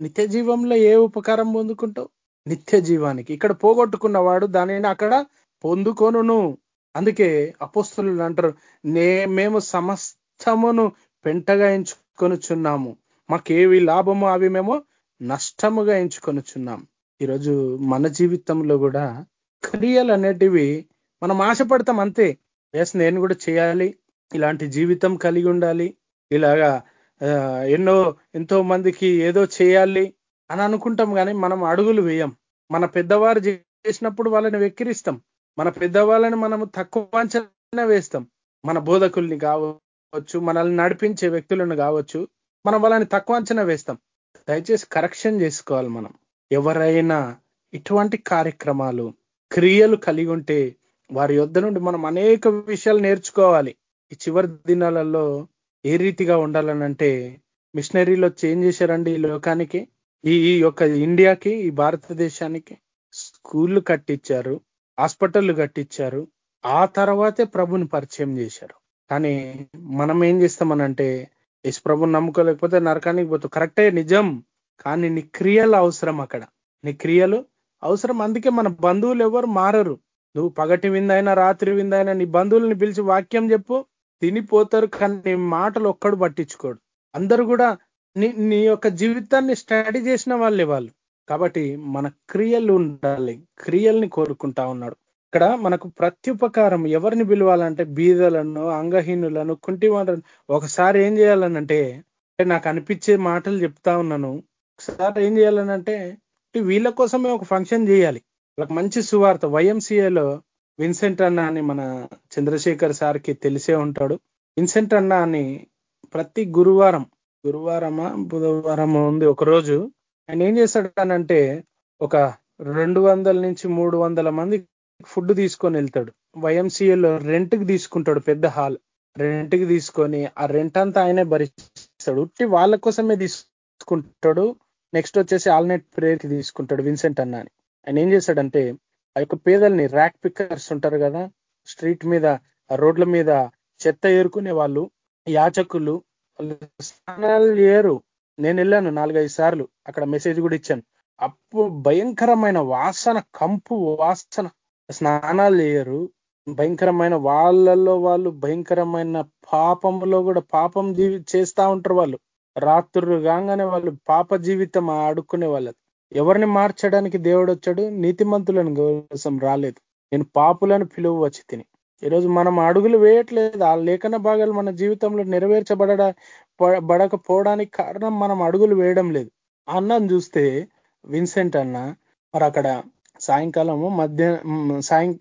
నిత్య జీవంలో ఏ ఉపకారం పొందుకుంటావు? నిత్య జీవానికి. ఇక్కడ పోగొట్టుకున్నవాడు దానిని అక్కడ పొందుకొనును. అందుకే అపోస్తులు అంటారు నే మేము సమస్తమును పెంటగా ఎంచుకొనుచున్నాము. మాకేవి లాభము అవి మేము నష్టముగా ఎంచుకొనుచున్నాం. ఈరోజు మన జీవితంలో కూడా క్రియలు అనేటివి మనం ఆశపడతాం అంతే. ఎస్ నేను కూడా చేయాలి. ఇలాంటి జీవితం కలిగి ఉండాలి. ఇలాగా ఎన్నో ఎంతో మందికి ఏదో చేయాలి అని అనుకుంటాం కానీ మనం అడుగులు వేయం. మన పెద్దవారు చేసినప్పుడు వాళ్ళని వెక్కిరిస్తాం. మన పెద్దవాళ్ళని మనము తక్కువ అంచనా వేస్తాం. మన బోధకుల్ని కావచ్చు కావచ్చు మనల్ని నడిపించే వ్యక్తులను కావచ్చు మనం వాళ్ళని తక్కువ అంచనా వేస్తాం. దయచేసి కరెక్షన్ చేసుకోవాలి మనం. ఎవరైనా ఇటువంటి కార్యక్రమాలు క్రియలు కలిగి ఉంటే వారి యొద్ధ నుండి మనం అనేక విషయాలు నేర్చుకోవాలి. ఈ చివరి దినాలలో ఏ రీతిగా ఉండాలనంటే మిషనరీలో చేంజ్ చేశారండి ఈ లోకానికి ఈ యొక్క ఇండియాకి ఈ భారతదేశానికి స్కూళ్ళు కట్టించారు హాస్పిటళ్ళు కట్టించారు ఆ తర్వాతే ప్రభుని పరిచయం చేశారు. కానీ మనం ఏం చేస్తామనంటే యశు ప్రభుని నమ్ముకోలేకపోతే నరకానికి పోతావు కరెక్టే నిజం. కానీ నీ క్రియలు అవసరం అక్కడ. నీ క్రియలు అవసరం. అందుకే మన బంధువులు ఎవరు మారరు. నువ్వు పగటి విందైనా రాత్రి విందైనా నీ బంధువుల్ని పిలిచి వాక్యం చెప్పు. తినిపోతారు కానీ నీ మాటలు ఒక్కడు పట్టించుకోడు. అందరూ కూడా నీ నీ యొక్క జీవితాన్ని స్టడీ చేసిన వాళ్ళే వాళ్ళు. కాబట్టి మన క్రియలు ఉండాలి. క్రియల్ని కోరుకుంటా ఉన్నాడు. ఇక్కడ మనకు ప్రత్యుపకారం ఎవరిని పిలవాలంటే బీదలను అంగహీనులను కుంటి ఒకసారి ఏం చేయాలనంటే నాకు అనిపించే మాటలు చెప్తా ఉన్నాను. ఒకసారి ఏం చేయాలనంటే వీళ్ళ కోసమే ఒక ఫంక్షన్ చేయాలి. వాళ్ళకి మంచి సువార్త. వైఎంసీఏలో విన్సెంట్ అన్న అని మన చంద్రశేఖర్ సార్కి తెలిసే ఉంటాడు. విన్సెంట్ అన్న అని ప్రతి గురువారం గురువారమా బుధవారం ఉంది ఒక రోజు ఆయన ఏం చేస్తాడనంటే ఒక రెండు వందల నుంచి మూడు వందల మంది ఫుడ్ తీసుకొని వెళ్తాడు. వైఎంసీఏలో రెంట్కి తీసుకుంటాడు పెద్ద హాల్. రెంట్కి తీసుకొని ఆ రెంట్ అంతా ఆయనే భరిస్తాడు. ఉట్టి వాళ్ళ కోసమే తీసుకుంటాడు. నెక్స్ట్ వచ్చేసి ఆల్నెట్ ప్రేయర్కి తీసుకుంటాడు విన్సెంట్ అన్న అని ఆయన ఏం చేశాడంటే ఆ యొక్క పేదల్ని ర్యాక్ పిక్కర్స్ ఉంటారు కదా స్ట్రీట్ మీద రోడ్ల మీద చెత్త ఏరుకునే వాళ్ళు యాచకులు స్నానాలు ఏరు. నేను వెళ్ళాను నాలుగైదు సార్లు. అక్కడ మెసేజ్ కూడా ఇచ్చాను. అప్పుడు భయంకరమైన వాసన కంపు వాసన. స్నానాలు చేయరు. భయంకరమైన వాళ్ళల్లో వాళ్ళు భయంకరమైన పాపంలో కూడా పాపం జీవి చేస్తా ఉంటారు వాళ్ళు. రాత్రులు కాగానే వాళ్ళు పాప జీవితం ఆడుకునే వాళ్ళది ఎవరిని మార్చడానికి దేవుడు వచ్చాడు? నీతిమంతులను కోసం రాలేదు. నేను పాపులను పిలువ వచ్చి తిని ఈరోజు మనం అడుగులు వేయట్లేదు. ఆ లేఖన భాగాలు మన జీవితంలో నెరవేర్చబడ బడకపోవడానికి కారణం మనం అడుగులు వేయడం లేదు. అన్నం చూస్తే విన్సెంట్ అన్న మరి అక్కడ సాయంకాలము మధ్యాహ్నం సాయం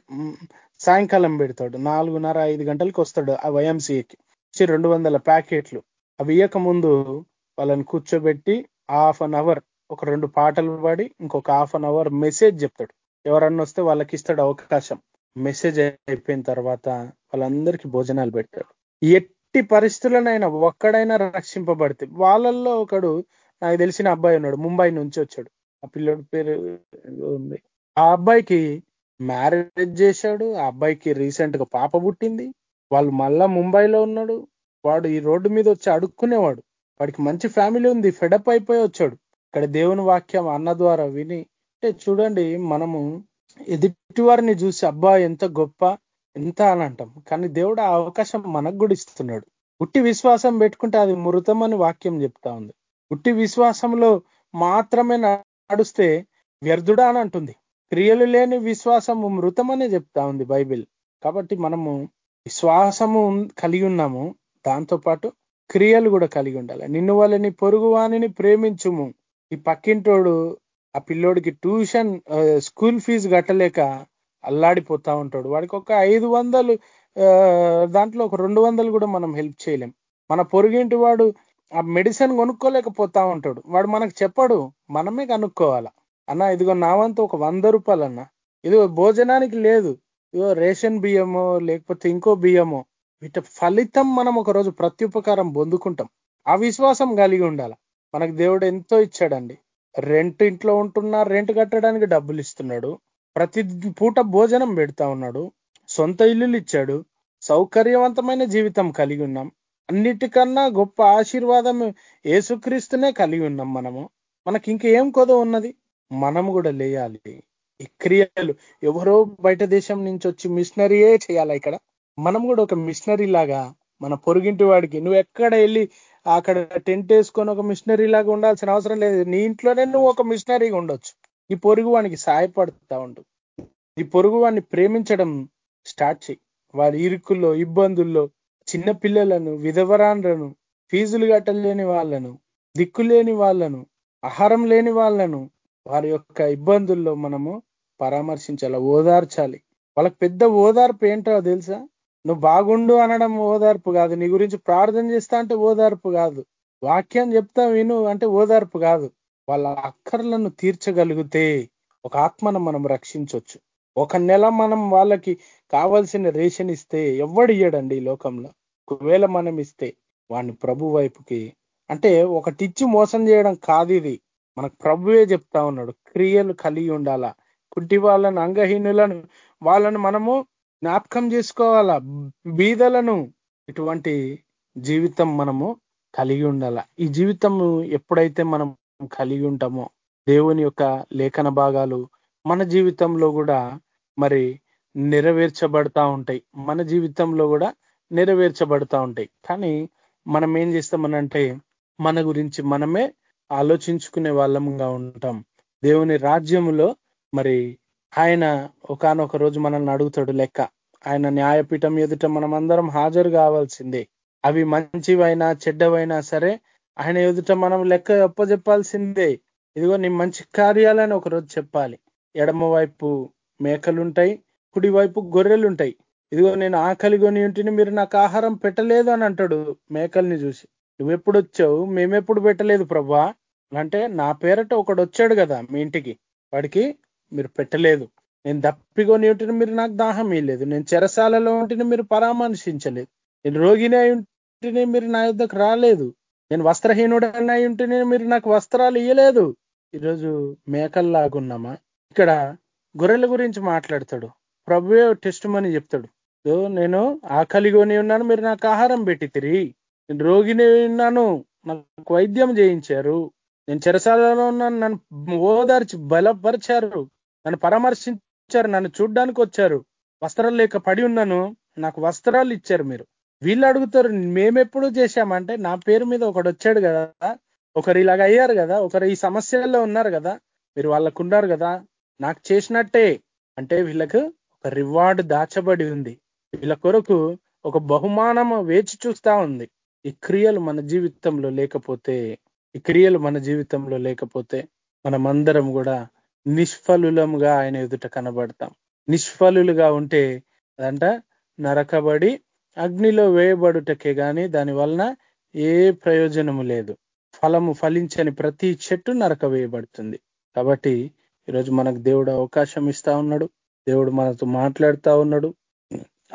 సాయంకాలం పెడతాడు. నాలుగున్నర ఐదు గంటలకు వస్తాడు ఆ వైఎంసీఏకి వచ్చి రెండు వందల ప్యాకెట్లు. అవి ఇయ్యక ముందు వాళ్ళని కూర్చోబెట్టి హాఫ్ అన్ అవర్ ఒక రెండు పాటలు పాడి ఇంకొక హాఫ్ అన్ అవర్ మెసేజ్ చెప్తాడు. ఎవరన్నా వస్తే వాళ్ళకి ఇస్తాడు అవకాశం. మెసేజ్ అయిపోయిన తర్వాత వాళ్ళందరికీ భోజనాలు పెడతాడు. ఎట్టి పరిస్థితులనైనా ఒక్కడైనా రక్షింపబడితే వాళ్ళల్లో ఒకడు నాకు తెలిసిన అబ్బాయి ఉన్నాడు ముంబై నుంచి వచ్చాడు. ఆ పిల్లడి పేరు ఉంది. ఆ అబ్బాయికి మ్యారేజ్ చేశాడు ఆ అబ్బాయికి రీసెంట్గా పాప పుట్టింది. వాళ్ళు మళ్ళా ముంబైలో ఉన్నాడు. వాడు ఈ రోడ్డు మీద వచ్చి అడుక్కునేవాడు. వాడికి మంచి ఫ్యామిలీ ఉంది ఫెడప్ అయిపోయి వచ్చాడు. ఇక్కడ దేవుని వాక్యం అన్న ద్వారా విని అంటే చూడండి మనము ఎదుటి వారిని చూసి అబ్బా ఎంత గొప్ప ఎంత అని అంటాం. కానీ దేవుడు ఆ అవకాశం మనకు కూడా ఇస్తున్నాడు. ఉట్టి విశ్వాసం పెట్టుకుంటే అది మృతం అని వాక్యం చెప్తా ఉంది. ఉట్టి విశ్వాసంలో మాత్రమే నడుస్తే వ్యర్థుడా అని అంటుంది. క్రియలు లేని విశ్వాసము మృతమనే చెప్తా ఉంది బైబిల్. కాబట్టి మనము విశ్వాసము కలిగి ఉన్నాము. దాంతో పాటు క్రియలు కూడా కలిగి ఉండాలి. నిన్ను వాళ్ళని పొరుగువాణిని ప్రేమించుము. ఈ పక్కింటోడు ఆ పిల్లోడికి ట్యూషన్ స్కూల్ ఫీజు కట్టలేక అల్లాడిపోతా ఉంటాడు. వాడికి ఒక ఐదు వందలు దాంట్లో ఒక రెండు వందలు కూడా మనం హెల్ప్ చేయలేం. మన పొరుగింటి వాడు ఆ మెడిసిన్ కొనుక్కోలేకపోతా ఉంటాడు. వాడు మనకు చెప్పడు మనమే కనుక్కోవాలా. అన్న ఇదిగో నా వంతు ఒక వంద రూపాయలు అన్న ఇదిగో భోజనానికి లేదు. ఇదిగో రేషన్ బియ్యమో లేకపోతే ఇంకో బియ్యమో వీటి ఫలితం మనం ఒక రోజు ప్రత్యుపకారం పొందుకుంటాం. ఆ విశ్వాసం కలిగి ఉండాలి? మనకు దేవుడు ఎంతో ఇచ్చాడండి. రెంట్ ఇంట్లో ఉంటున్నా రెంట్ కట్టడానికి డబ్బులు ఇస్తున్నాడు. ప్రతి పూట భోజనం పెడతా ఉన్నాడు. సొంత ఇల్లులు ఇచ్చాడు. సౌకర్యవంతమైన జీవితం కలిగి ఉన్నాం. అన్నిటికన్నా గొప్ప ఆశీర్వాదం ఏసుక్రీస్తునే కలిగి ఉన్నాం మనము. మనకి ఇంకేం కొద ఉన్నది? మనం కూడా లేయాలి. ఈ క్రియలు ఎవరో బయట దేశం నుంచి వచ్చి మిషనరీయే చేయాలి ఇక్కడ? మనం కూడా ఒక మిషనరీ లాగా మన పొరుగింటి వాడికి నువ్వు ఎక్కడ వెళ్ళి అక్కడ టెంట్ వేసుకొని ఒక మిషనరీ లాగా ఉండాల్సిన అవసరం లేదు. నీ ఇంట్లోనే నువ్వు ఒక మిషనరీగా ఉండొచ్చు. నీ పొరుగు వానికి సహాయపడుతూ ఉండు. నీ పొరుగు వాడిని ప్రేమించడం స్టార్ట్ చేయి. వారి ఇరుకుల్లో ఇబ్బందుల్లో చిన్న పిల్లలను విధవరాన్లను ఫీజులు కట్టలేని వాళ్ళను దిక్కులేని వాళ్ళను ఆహారం లేని వాళ్ళను వారి యొక్క ఇబ్బందుల్లో మనము పరామర్శించాలి ఓదార్చాలి. వాళ్ళకి పెద్ద ఓదార్పు ఏంటో తెలుసా? నువ్వు బాగుండు అనడం ఓదార్పు కాదు నీ గురించి ప్రార్థన చేస్తా అంటే ఓదార్పు కాదు. వాక్యం చెప్తా విను అంటే ఓదార్పు కాదు. వాళ్ళ అక్కర్లను తీర్చగలిగితే ఒక ఆత్మను మనం రక్షించవచ్చు ఒక నెల మనం వాళ్ళకి కావాల్సిన రేషన్ ఇస్తే ఎవడు ఇయ్యడండి ఈ లోకంలో? ఒకవేళ మనం ఇస్తే వాడిని ప్రభు వైపుకి. అంటే ఒకటిచ్చి మోసం చేయడం కాదు ఇది. మనకు ప్రభువే చెప్తా ఉన్నాడు. క్రియలు కలిగి ఉండాలా? కుట్టి వాళ్ళను అంగహీనులను వాళ్ళను మనము జ్ఞాపకం చేసుకోవాలా? బీదలను ఇటువంటి జీవితం మనము కలిగి ఉండాల? ఈ జీవితం ఎప్పుడైతే మనం కలిగి ఉంటామో దేవుని యొక్క లేఖన భాగాలు మన జీవితంలో కూడా మరి నెరవేర్చబడతా ఉంటాయి. మన జీవితంలో కూడా నెరవేర్చబడతా ఉంటాయి. కానీ మనం ఏం చేస్తామనంటే మన గురించి మనమే ఆలోచించుకునే వాళ్ళంగా ఉంటాం. దేవుని రాజ్యములో మరి ఆయన ఒకనొక రోజు మనల్ని అడుగుతాడు లెక్క. ఆయన న్యాయపీఠం ఎదుట మనం అందరం హాజరు కావాల్సిందే. అవి మంచివైనా చెడ్డవైనా సరే ఆయన ఎదుట మనం లెక్క అప్పచెప్పాల్సిందే ఇదిగో నీ మంచి కార్యాలని ఒకరోజు చెప్పాలి. ఎడమ వైపు మేకలుంటాయి కుడివైపు గొర్రెలుంటాయి. ఇదిగో నేను ఆకలి కొని ఉంటిని మీరు నాకు ఆహారం పెట్టలేదు అని అంటాడు మేకల్ని చూసి. నువ్వెప్పుడు వచ్చావు మేమెప్పుడు పెట్టలేదు ప్రభా. అంటే నా పేరట ఒకడు వచ్చాడు కదా మీ ఇంటికి. వాడికి మీరు పెట్టలేదు. నేను దప్పికొని ఉంటిని మీరు నాకు దాహం ఇవ్వలేదు నేను చెరసాలలో ఉంటిని మీరు పరామర్శించలేదు. నేను రోగిని అయి ఉంటేనే మీరు నా యుద్ధకు రాలేదు. నేను వస్త్రహీనుడని అయి ఉంటేనే మీరు నాకు వస్త్రాలు ఇయ్యలేదు. ఈరోజు మేకల్లాగున్నామా? ఇక్కడ గొర్రెల గురించి మాట్లాడతాడు. ప్రభువే టెస్ట్ మని చెప్తాడు. నేను ఆకలిగొని ఉన్నాను మీరు నాకు ఆహారం పెట్టి తిరిగి. నేను రోగిని ఉన్నాను నాకు వైద్యం చేయించారు. నేను చెరసాలలో ఉన్నాను నన్ను ఓదార్చి బలపరిచారు. నన్ను పరామర్శించారు నన్ను చూడ్డానికి వచ్చారు. వస్త్రాలు లేక పడి ఉన్నాను నాకు వస్త్రాలు ఇచ్చారు మీరు. వీళ్ళు అడుగుతారు మేమెప్పుడు చేశామంటే నా పేరు మీద ఒకడు వచ్చాడు కదా ఒకరు ఇలాగ అయ్యారు కదా ఒకరు ఈ సమస్యల్లో ఉన్నారు కదా మీరు వాళ్ళకు ఉన్నారు కదా నాకు చేసినట్టే. అంటే వీళ్ళకు ఒక రివార్డ్ దాచబడి ఉంది. వీళ్ళ కొరకు ఒక బహుమానం వేచి చూస్తా ఉంది. ఈ క్రియలు మన జీవితంలో లేకపోతే ఈ క్రియలు మన జీవితంలో లేకపోతే మనమందరం కూడా నిష్ఫలులంగా ఆయన ఎదుట కనబడతాం. నిష్ఫలులుగా ఉంటే అదంట నరకబడి అగ్నిలో వేయబడుటకే కానీ దాని వలన ఏ ప్రయోజనము లేదు. ఫలము ఫలించని ప్రతి చెట్టు నరక వేయబడుతుంది. కాబట్టి ఈరోజు మనకు దేవుడు అవకాశం ఇస్తా ఉన్నాడు. దేవుడు మనతో మాట్లాడుతూ ఉన్నాడు.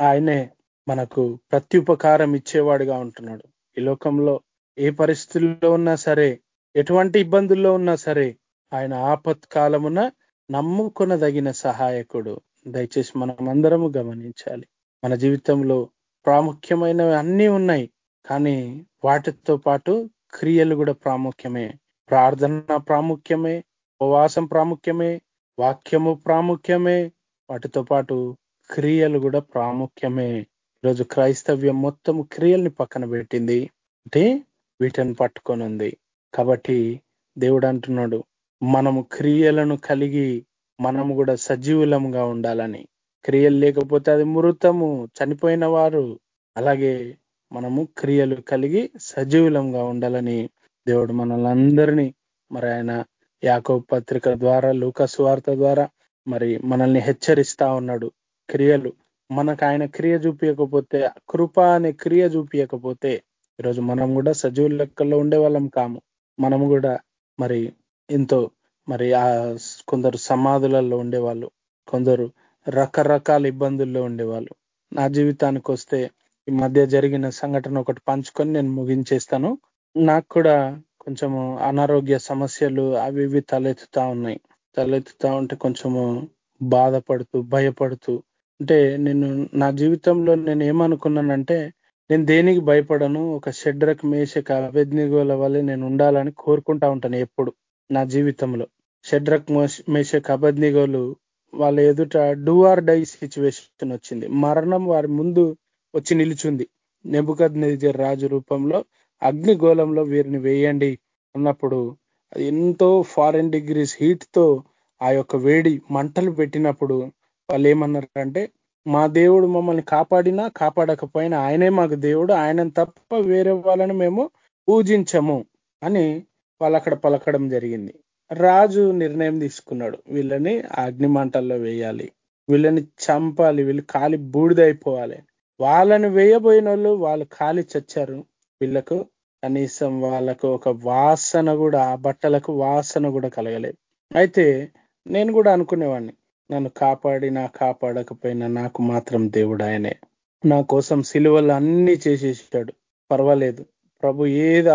ఆయనే మనకు ప్రత్యుపకారం ఇచ్చేవాడుగా ఉంటున్నాడు. ఈ లోకంలో ఏ పరిస్థితుల్లో ఉన్నా సరే ఎటువంటి ఇబ్బందుల్లో ఉన్నా సరే ఆయన ఆపత్ కాలమున నమ్ముకొనదగిన సహాయకుడు. దయచేసి మనం అందరము గమనించాలి. మన జీవితంలో ప్రాముఖ్యమైనవి అన్నీ ఉన్నాయి కానీ వాటితో పాటు క్రియలు కూడా ప్రాముఖ్యమే. ప్రార్థన ప్రాముఖ్యమే ఉపవాసం ప్రాముఖ్యమే వాక్యము ప్రాముఖ్యమే వాటితో పాటు క్రియలు కూడా ప్రాముఖ్యమే. ఈరోజు క్రైస్తవ్యం మొత్తం క్రియల్ని పక్కన పెట్టింది. అంటే వీటిని పట్టుకొని ఉంది. కాబట్టి దేవుడు అంటున్నాడు మనము క్రియలను కలిగి మనము కూడా సజీవులంగా ఉండాలని. క్రియలు లేకపోతే అది మృతము చనిపోయిన వారు. అలాగే మనము క్రియలు కలిగి సజీవులంగా ఉండాలని. దేవుడు మనల్ని మరి ఆయన యాకో పత్రిక ద్వారా లూకస్ వార్త ద్వారా మరి మనల్ని హెచ్చరిస్తా ఉన్నాడు. క్రియలు మనకు ఆయన క్రియ చూపించకపోతే కృప అనే క్రియ చూపించకపోతే ఈరోజు మనం కూడా సజీవుల లెక్కల్లో ఉండేవాళ్ళం కాము. మనము కూడా మరి ఎంతో మరి ఆ కొందరు సమాధులలో ఉండేవాళ్ళు కొందరు రకరకాల ఇబ్బందుల్లో ఉండేవాళ్ళు. నా జీవితానికి వస్తే ఈ మధ్య జరిగిన సంఘటన ఒకటి పంచుకొని నేను ముగించేస్తాను. నాకు కూడా కొంచెము అనారోగ్య సమస్యలు అవి ఇవి తలెత్తుతా ఉన్నాయి. తలెత్తుతా ఉంటే కొంచెము బాధపడుతూ భయపడుతూ అంటే నేను నా జీవితంలో నేను ఏమనుకున్నానంటే నేను దేనికి భయపడను ఒక షడ్రక్ మేషక అభెజ్ఞల వల్లే నేను ఉండాలని కోరుకుంటా ఉంటాను ఎప్పుడు నా జీవితంలో. షడ్రక్ మేషక్ అభజ్ఞగోలు వాళ్ళ ఎదుట డూ ఆర్ డై సిచ్యువేషన్ వచ్చింది. మరణం వారి ముందు వచ్చి నిలిచింది. నెబుకద్ రాజు రూపంలో అగ్నిగోళంలో వీరిని వేయండి అన్నప్పుడు ఎంతో ఫారెన్ డిగ్రీస్ హీట్తో ఆ యొక్క వేడి మంటలు పెట్టినప్పుడు వాళ్ళు ఏమన్నారంటే మా దేవుడు మమ్మల్ని కాపాడినా కాపాడకపోయినా ఆయనే మాకు దేవుడు ఆయన తప్ప వేరే వాళ్ళని మేము పూజించము అని వాళ్ళు అక్కడ పలకడం జరిగింది. రాజు నిర్ణయం తీసుకున్నాడు. వీళ్ళని అగ్నిమంటల్లో వేయాలి. వీళ్ళని చంపాలి. వీళ్ళు కాలి బూడిదైపోవాలి. వాళ్ళని వేయబోయిన వాళ్ళు వాళ్ళు కాలి చచ్చారు. వీళ్ళకు కనీసం వాళ్ళకు ఒక వాసన కూడా ఆ బట్టలకు వాసన కూడా కలగలేదు. అయితే నేను కూడా అనుకునేవాడిని. నన్ను కాపాడినా కాపాడకపోయినా నాకు మాత్రం దేవుడు ఆయనే నా కోసం సిలువలు అన్ని చేసేసాడు. పర్వాలేదు. ప్రభు ఏది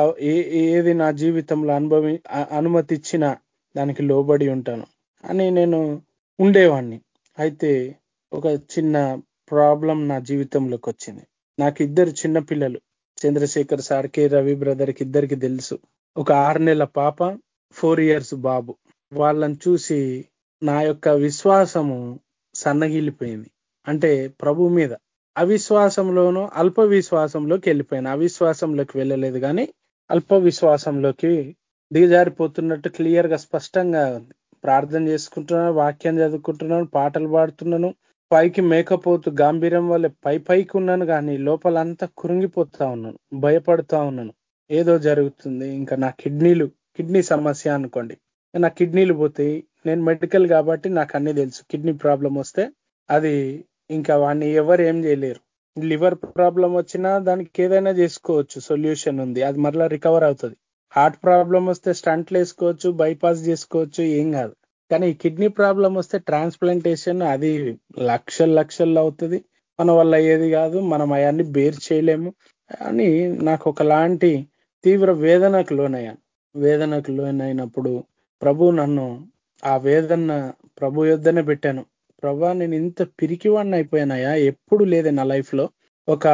ఏది నా జీవితంలో అనుభవి అనుమతిచ్చినా దానికి లోబడి ఉంటాను అని నేను ఉండేవాణ్ణి. అయితే ఒక చిన్న ప్రాబ్లం నా జీవితంలోకి వచ్చింది నాకు ఇద్దరు చిన్న పిల్లలు. చంద్రశేఖర్ సార్కి రవి బ్రదర్కి ఇద్దరికి తెలుసు. ఒక ఆరు నెలల పాప ఫోర్ ఇయర్స్ బాబు. వాళ్ళని చూసి నా యొక్క విశ్వాసము సన్నగిల్లిపోయింది అంటే ప్రభు మీద. అవిశ్వాసంలోనూ అల్ప విశ్వాసంలోకి వెళ్ళిపోయాను. అవిశ్వాసంలోకి వెళ్ళలేదు కానీ అల్ప విశ్వాసంలోకి దిగజారిపోతున్నట్టు క్లియర్గా స్పష్టంగా ఉంది. ప్రార్థన చేసుకుంటున్నాను వాక్యం చదువుకుంటున్నాను పాటలు పాడుతున్నాను పైకి మేకపోతూ గాంభీర్యం వల్ల పై పైకి ఉన్నాను కానీ లోపలంతా కురింగిపోతా ఉన్నాను భయపడుతూ ఉన్నాను. ఏదో జరుగుతుంది. ఇంకా నా కిడ్నీలు కిడ్నీ సమస్య అనుకోండి. నా కిడ్నీలు పోతాయి నేను మెడికల్ కాబట్టి నాకు అన్ని తెలుసు. కిడ్నీ ప్రాబ్లం వస్తే అది ఇంకా వాడిని ఎవరు ఏం చేయలేరు. లివర్ ప్రాబ్లం వచ్చినా దానికి ఏదైనా చేసుకోవచ్చు సొల్యూషన్ ఉంది. అది మరలా రికవర్ అవుతుంది. హార్ట్ ప్రాబ్లం వస్తే స్టంట్లు వేసుకోవచ్చు బైపాస్ చేసుకోవచ్చు ఏం కాదు. కానీ ఈ కిడ్నీ ప్రాబ్లం వస్తే ట్రాన్స్ప్లాంటేషన్ అది లక్షల లక్షల్లో అవుతుంది. మన వల్ల అయ్యేది కాదు మనం అవన్నీ బేర్ చేయలేము. అని నాకు ఒకలాంటి తీవ్ర వేదనకు లోనయ్యాను. వేదనకు లోనైనప్పుడు ప్రభు నన్ను ఆ వేదన ప్రభు యుద్ధనే పెట్టాను. ప్రభా నేను ఇంత పిరికివాడిని అయిపోయానయా ఎప్పుడు లేదే నా లైఫ్లో ఒక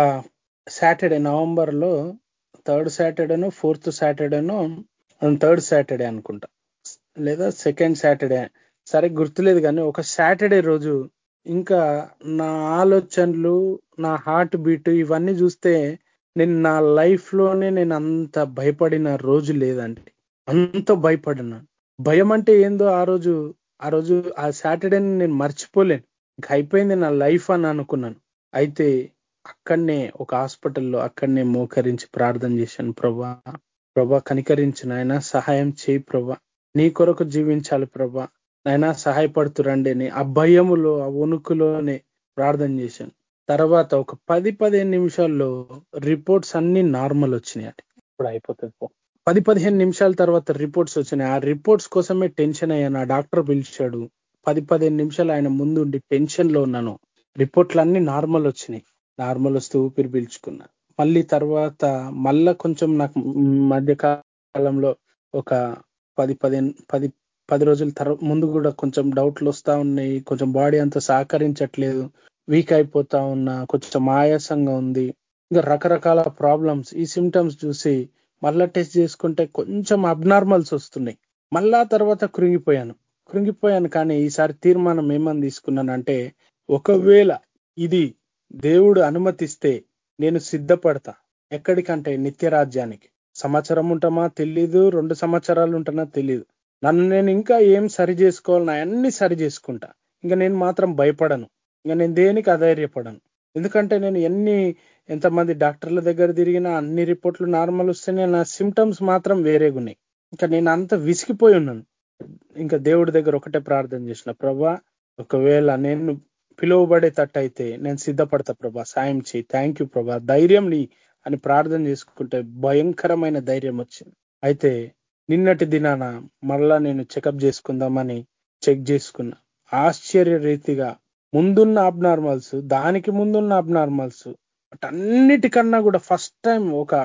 సాటర్డే నవంబర్లో థర్డ్ సాటర్డేను ఫోర్త్ సాటర్డేను థర్డ్ సాటర్డే అనుకుంటా. లేదా సెకండ్ సాటర్డే సరే గుర్తులేదు కానీ ఒక సాటర్డే రోజు ఇంకా నా ఆలోచనలు నా హార్ట్ బీట్ ఇవన్నీ చూస్తే నేను నా లైఫ్లోనే నేను అంత భయపడిన రోజు లేదండి. అంత భయపడినాను. భయం అంటే ఏందో ఆ రోజు ఆ రోజు ఆ సాటర్డేని నేను మర్చిపోలేను. ఇంక అయిపోయింది నా లైఫ్ అని అనుకున్నాను. అయితే అక్కడనే ఒక హాస్పిటల్లో అక్కడనే మోకరించి ప్రార్థన చేశాను ప్రభా ప్రభా కనికరించిన ఆయన సహాయం చేయి ప్రభా. నీ కొరకు జీవించాలి ప్రభా. నాయన సహాయపడుతురండి అని ఆ భయములో ఆ వణుకులోనే ప్రార్థన చేశాను. తర్వాత ఒక పది పదిహేను నిమిషాల్లో రిపోర్ట్స్ అన్ని నార్మల్ వచ్చినాయి ఇప్పుడు అయిపోతుంది. పది పదిహేను నిమిషాల తర్వాత రిపోర్ట్స్ వచ్చినాయి. ఆ రిపోర్ట్స్ కోసమే టెన్షన్ అయ్యాను. ఆ డాక్టర్ పిలిచాడు. పది పదిహేను నిమిషాలు ఆయన ముందుండి టెన్షన్లో ఉన్నాను. రిపోర్ట్లన్నీ నార్మల్ వచ్చినాయి. నార్మల్ వస్తే ఊపిరి పీల్చుకున్నా. మళ్ళీ తర్వాత మళ్ళా కొంచెం నాకు మధ్య కాలంలో ఒక పది పదిహేను పది పది రోజుల తర్వాత ముందు కూడా కొంచెం డౌట్లు వస్తా ఉన్నాయి. కొంచెం బాడీ అంతా సహకరించట్లేదు. వీక్ అయిపోతా ఉన్నా. కొంచెం ఆయాసంగా ఉంది. ఇంకా రకరకాల ప్రాబ్లమ్స్ ఈ సిమ్టమ్స్ చూసి మళ్ళా టెస్ట్ చేసుకుంటే కొంచెం అబ్నార్మల్స్ వస్తున్నాయి. మళ్ళా తర్వాత కృంగిపోయాను. కృంగిపోయాను కానీ ఈసారి తీర్మానం ఏమని తీసుకున్నానంటే ఒకవేళ ఇది దేవుడు అనుమతిస్తే నేను సిద్ధపడతా. ఎక్కడికంటే నిత్య రాజ్యానికి సంవత్సరం ఉంటామా తెలీదు రెండు సంవత్సరాలు ఉంటానా తెలీదు. నన్ను నేను ఇంకా ఏం సరి చేసుకోవాలని అన్ని సరి చేసుకుంటా. ఇంకా నేను మాత్రం భయపడను. ఇంకా నేను దేనికి అధైర్యపడను? ఎందుకంటే నేను ఎన్ని ఎంతమంది డాక్టర్ల దగ్గర తిరిగినా అన్ని రిపోర్ట్లు నార్మల్ వస్తేనే నా సిమ్టమ్స్ మాత్రం వేరేగున్నాయి ఇంకా నేను అంత విసిగిపోయి ఉన్నాను. ఇంకా దేవుడి దగ్గర ఒకటే ప్రార్థన చేసిన ప్రభా ఒకవేళ నేను పిలువబడేటట్టు అయితే నేను సిద్ధపడతా ప్రభా సాయం చేయి థ్యాంక్ యూ ప్రభా ధైర్యం నీ అని ప్రార్థన చేసుకుంటే భయంకరమైన ధైర్యం వచ్చింది. అయితే నిన్నటి దినాన మరలా నేను చెకప్ చేసుకుందామని చెక్ చేసుకున్నా. ఆశ్చర్య రీతిగా ముందున్న అబ్నార్మల్స్ దానికి ముందున్న అబ్నార్మల్స్ అన్నిటికన్నా కూడా ఫస్ట్ టైం ఒక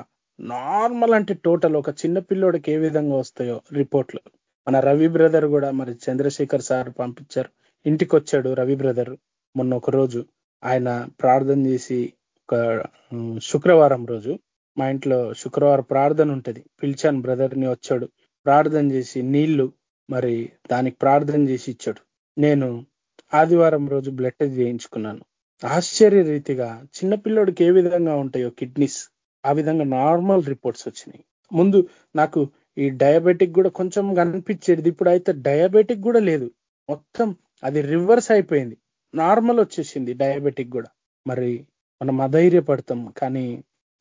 నార్మల్ అంటే టోటల్ ఒక చిన్న పిల్లోడికి ఏ విధంగా వస్తాయో రిపోర్ట్లు మన రవి బ్రదర్ కూడా మరి చంద్రశేఖర్ సార్ పంపించారు. ఇంటికి వచ్చాడు రవి బ్రదర్ మొన్న ఒక రోజు. ఆయన ప్రార్థన చేసి ఒక శుక్రవారం రోజు మా ఇంట్లో శుక్రవారం ప్రార్థన ఉంటుంది. పిలిచాను బ్రదర్ని వచ్చాడు. ప్రార్థన చేసి నీళ్ళు మరి దానికి ప్రార్థన చేసి ఇచ్చాడు. నేను ఆదివారం రోజు బ్లడ్ చేయించుకున్నాను. ఆశ్చర్య రీతిగా చిన్నపిల్లోడికి ఏ విధంగా ఉంటాయో కిడ్నీస్ ఆ విధంగా నార్మల్ రిపోర్ట్స్ వచ్చినాయి. ముందు నాకు ఈ డయాబెటిక్ కూడా కొంచెం కనిపించేది ఇప్పుడు అయితే డయాబెటిక్ కూడా లేదు. మొత్తం అది రివర్స్ అయిపోయింది. నార్మల్ వచ్చేసింది డయాబెటిక్ కూడా. మరి మనం అధైర్యపడతాం కానీ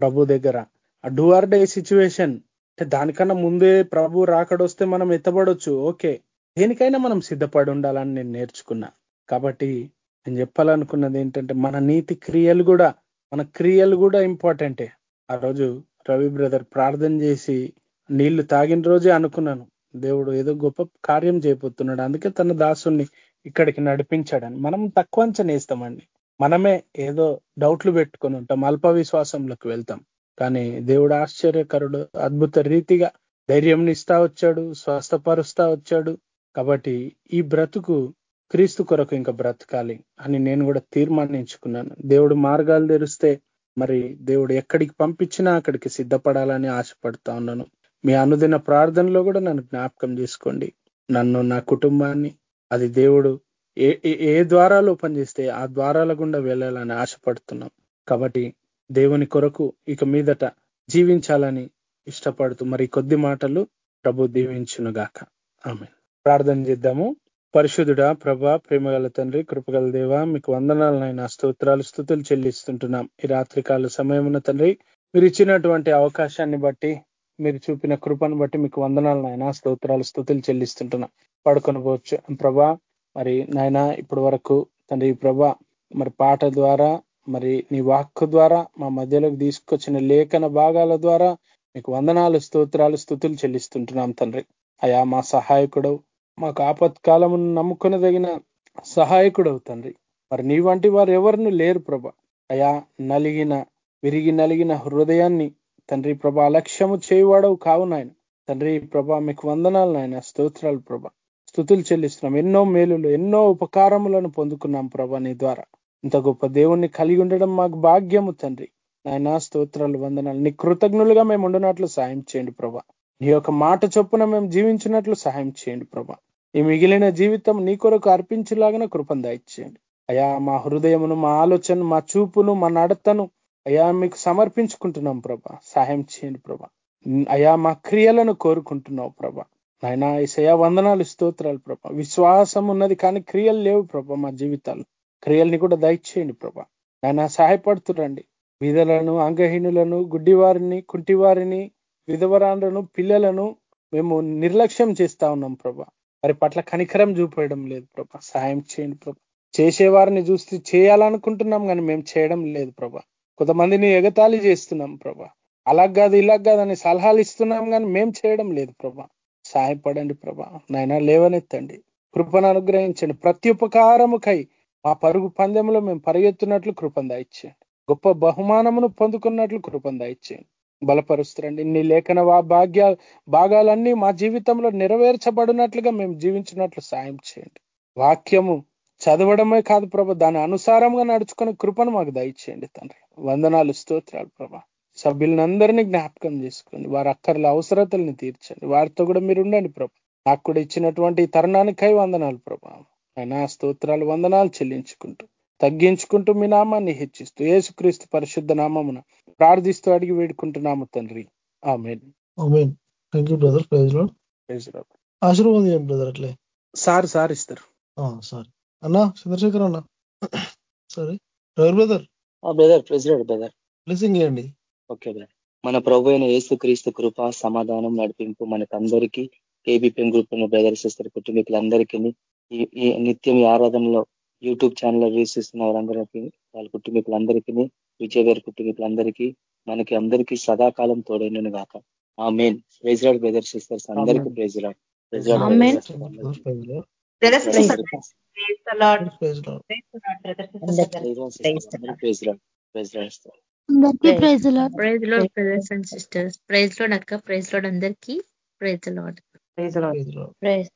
ప్రభు దగ్గర ఆ డూఆర్ డే సిచ్యువేషన్ అంటే దానికన్నా ముందే ప్రభు రాకడొస్తే మనం ఎత్తబడొచ్చు. ఓకే దేనికైనా మనం సిద్ధపడి ఉండాలని నేను నేర్చుకున్నా. కాబట్టి నేను చెప్పాలనుకున్నది ఏంటంటే మన నీతి క్రియలు కూడా మన క్రియలు కూడా ఇంపార్టెంటే ఆ రోజు రవి బ్రదర్ ప్రార్థన చేసి నీళ్ళు తాగిన రోజే అనుకున్నాను. దేవుడు ఏదో గొప్ప కార్యం చేయబోతున్నాడు. అందుకే తన దాసుని ఇక్కడికి నడిపించాడని. మనం తక్కువ అంచనేస్తామండి మనమే ఏదో డౌట్లు పెట్టుకొని ఉంటాం. అల్ప విశ్వాసంలోకి వెళ్తాం. కానీ దేవుడు ఆశ్చర్యకరుడు అద్భుత రీతిగా ధైర్యం ఇస్తా వచ్చాడు స్వస్థపరుస్తా వచ్చాడు. కాబట్టి ఈ బ్రతుకు క్రీస్తు కొరకు ఇంకా బ్రతకాలి అని నేను కూడా తీర్మానించుకున్నాను. దేవుడు మార్గాలు తెరిస్తే మరి దేవుడు ఎక్కడికి పంపించినా అక్కడికి సిద్ధపడాలని ఆశపడతా ఉన్నాను. మీ అనుదిన ప్రార్థనలో కూడా నన్ను జ్ఞాపకం చేసుకోండి. నన్ను నా కుటుంబాన్ని అది దేవుడు ఏ ఏ- ద్వారాలు పనిచేస్తే ఆ ద్వారాల గుండా వెళ్ళాలని ఆశపడుతున్నాం. కాబట్టి దేవుని కొరకు ఇక మీదట జీవించాలని ఇష్టపడుతూ మరి కొద్ది మాటలు ప్రభు దీవించునుగాక. ఆమె ప్రార్థన చేద్దాము. పరిశుద్ధుడా ప్రభా ప్రేమగల తండ్రి కృపగల దేవ మీకు వందనాలనైనా స్తోత్రాలు స్థుతులు చెల్లిస్తుంటున్నాం ఈ రాత్రికాల సమయమున తండ్రి మీరు ఇచ్చినటువంటి అవకాశాన్ని బట్టి మీరు చూపిన కృపను బట్టి మీకు వందనాలనైనా స్తోత్రాలు స్థుతులు చెల్లిస్తుంటున్నాం. పడుకొని పోవచ్చు ప్రభా మరి నాయన ఇప్పటి వరకు తండ్రి ప్రభా మరి పాట ద్వారా మరి నీ వాక్కు ద్వారా మా మధ్యలోకి తీసుకొచ్చిన లేఖన భాగాల ద్వారా మీకు వందనాలు స్తోత్రాలు స్థుతులు చెల్లిస్తుంటున్నాం తండ్రి. అయా మా సహాయకుడు మాకు ఆపత్కాలమును నమ్ముకొనదగిన సహాయకుడవు తండ్రి. మరి నీ వంటి వారు ఎవరిని లేరు ప్రభ? అయా నలిగిన విరిగి నలిగిన హృదయాన్ని తండ్రి ప్రభ అలక్ష్యము చేయవాడవు కావు నాయన. తండ్రి ప్రభ మీకు వందనాలు నాయన స్తోత్రాలు ప్రభ. స్థుతులు చెల్లిస్తున్నాం. ఎన్నో మేలులు ఎన్నో ఉపకారములను పొందుకున్నాం ప్రభ నీ ద్వారా. ఇంత గొప్ప దేవుణ్ణి కలిగి ఉండడం మాకు భాగ్యము తండ్రి. నాయన స్తోత్రాలు వందనాలు. నీ కృతజ్ఞులుగా మేము ఉండినట్లు సాయం చేయండి ప్రభా. నీ యొక్క మాట చొప్పున మేము జీవించినట్లు సహాయం చేయండి ప్రభా. ఈ మిగిలిన జీవితం నీ కొరకు అర్పించేలాగిన కృపను దాయిచ్చేయండి అయా మా హృదయమును మా ఆలోచన మా చూపును మా నడతను అయా మీకు సమర్పించుకుంటున్నాం ప్రభా. సహాయం చేయండి ప్రభా. అయా మా క్రియలను కోరుకుంటున్నావు ప్రభా. నాయనా ఈసయా వందనాలు స్తోత్రాలు ప్రభా. విశ్వాసం ఉన్నది కానీ క్రియలు లేవు ప్రభా మా జీవితాలు క్రియల్ని కూడా దయచేయండి ప్రభా. నాయన సహాయపడుతురండి. బీదలను అంగహీనులను గుడ్డివారిని కుంటివారిని విధవరాలను పిల్లలను మేము నిర్లక్ష్యం చేస్తా ఉన్నాం ప్రభా. వారి పట్ల కనికరం చూపేయడం లేదు ప్రభా. సాయం చేయండి ప్రభా. చేసేవారిని చూస్తే చేయాలనుకుంటున్నాం కానీ మేము చేయడం లేదు ప్రభా. కొంతమందిని ఎగతాళి చేస్తున్నాం ప్రభా. అలాగ కాదు ఇలాగ కాదని సలహాలు ఇస్తున్నాం కానీ మేము చేయడం లేదు ప్రభా. సహాయపడండి ప్రభా. నాయన లేవనెత్తండి. కృపను అనుగ్రహించండి. ప్రతి ఉపకారముకై మా పరుగు పందెంలో మేము పరిగెత్తున్నట్లు కృపను దాయిచ్చేయండి గొప్ప బహుమానమును పొందుకున్నట్లు కృపను దాయిచ్చేయండి బలపరుస్తారండి. నీ లేఖన వా భాగ్య భాగాలన్నీ మా జీవితంలో నెరవేర్చబడినట్లుగా మేము జీవించినట్లు సాయం చేయండి. వాక్యము చదవడమే కాదు ప్రభ దాని అనుసారంగా నడుచుకునే కృపను మాకు దయచేయండి తండ్రి. వందనాలు స్తోత్రాలు ప్రభ. సభ్యులందరినీ జ్ఞాపకం చేసుకోండి. వారి అక్కర్ల అవసరతల్ని తీర్చండి. వారితో కూడా మీరు ఉండండి ప్రభ. నాకు కూడా ఇచ్చినటువంటి తరుణానికై వందనాలు ప్రభా. అయినా స్తోత్రాలు వందనాలు చెల్లించుకుంటూ తగ్గించుకుంటూ మీ నామాన్ని హెచ్చిస్తూ ఏసుక్రీస్తు పరిశుద్ధ నామమున ప్రార్థిస్తూ అడిగి వేడుకుంటున్నాము తండ్రి. ఆమె థ్యాంక్ యూ బ్రదర్ ప్రైజ్లో ఆశీర్వాదం బ్రదర్ అట్లే? సార్ సార్ ఇస్తారు. సారీ. అన్నా చంద్రశేఖర్ అన్న. సరే brother brother president brother okay brother మన ప్రభు అయిన యేసు క్రీస్తు కృప సమాధానం నడిపింపు మనకందరికీ కేబీపీఎం గ్రూప్ ఉన్న బ్రదర్ సిస్టర్ కుటుంబీకులందరికీ ఈ నిత్యం ఈ ఆరాధనలో యూట్యూబ్ ఛానల్లో వీక్షిస్తున్న వారందరికీ వాళ్ళ కుటుంబీకులందరికీ విజయ గారి కుటుంబీకులందరికీ మనకి అందరికీ సదాకాలం తోడైనను గాక. ఆ మెయిన్ ప్రెసిడెంట్ బ్రదర్ సిస్టర్స్ అందరికీ Amen. Praise lord. Brothers and sisters praise lord. అక్క ప్రైజ్ లోడ్. అందరికీ ప్రైజ్ లోడ్. ప్రైజ్. ప్రైజ్.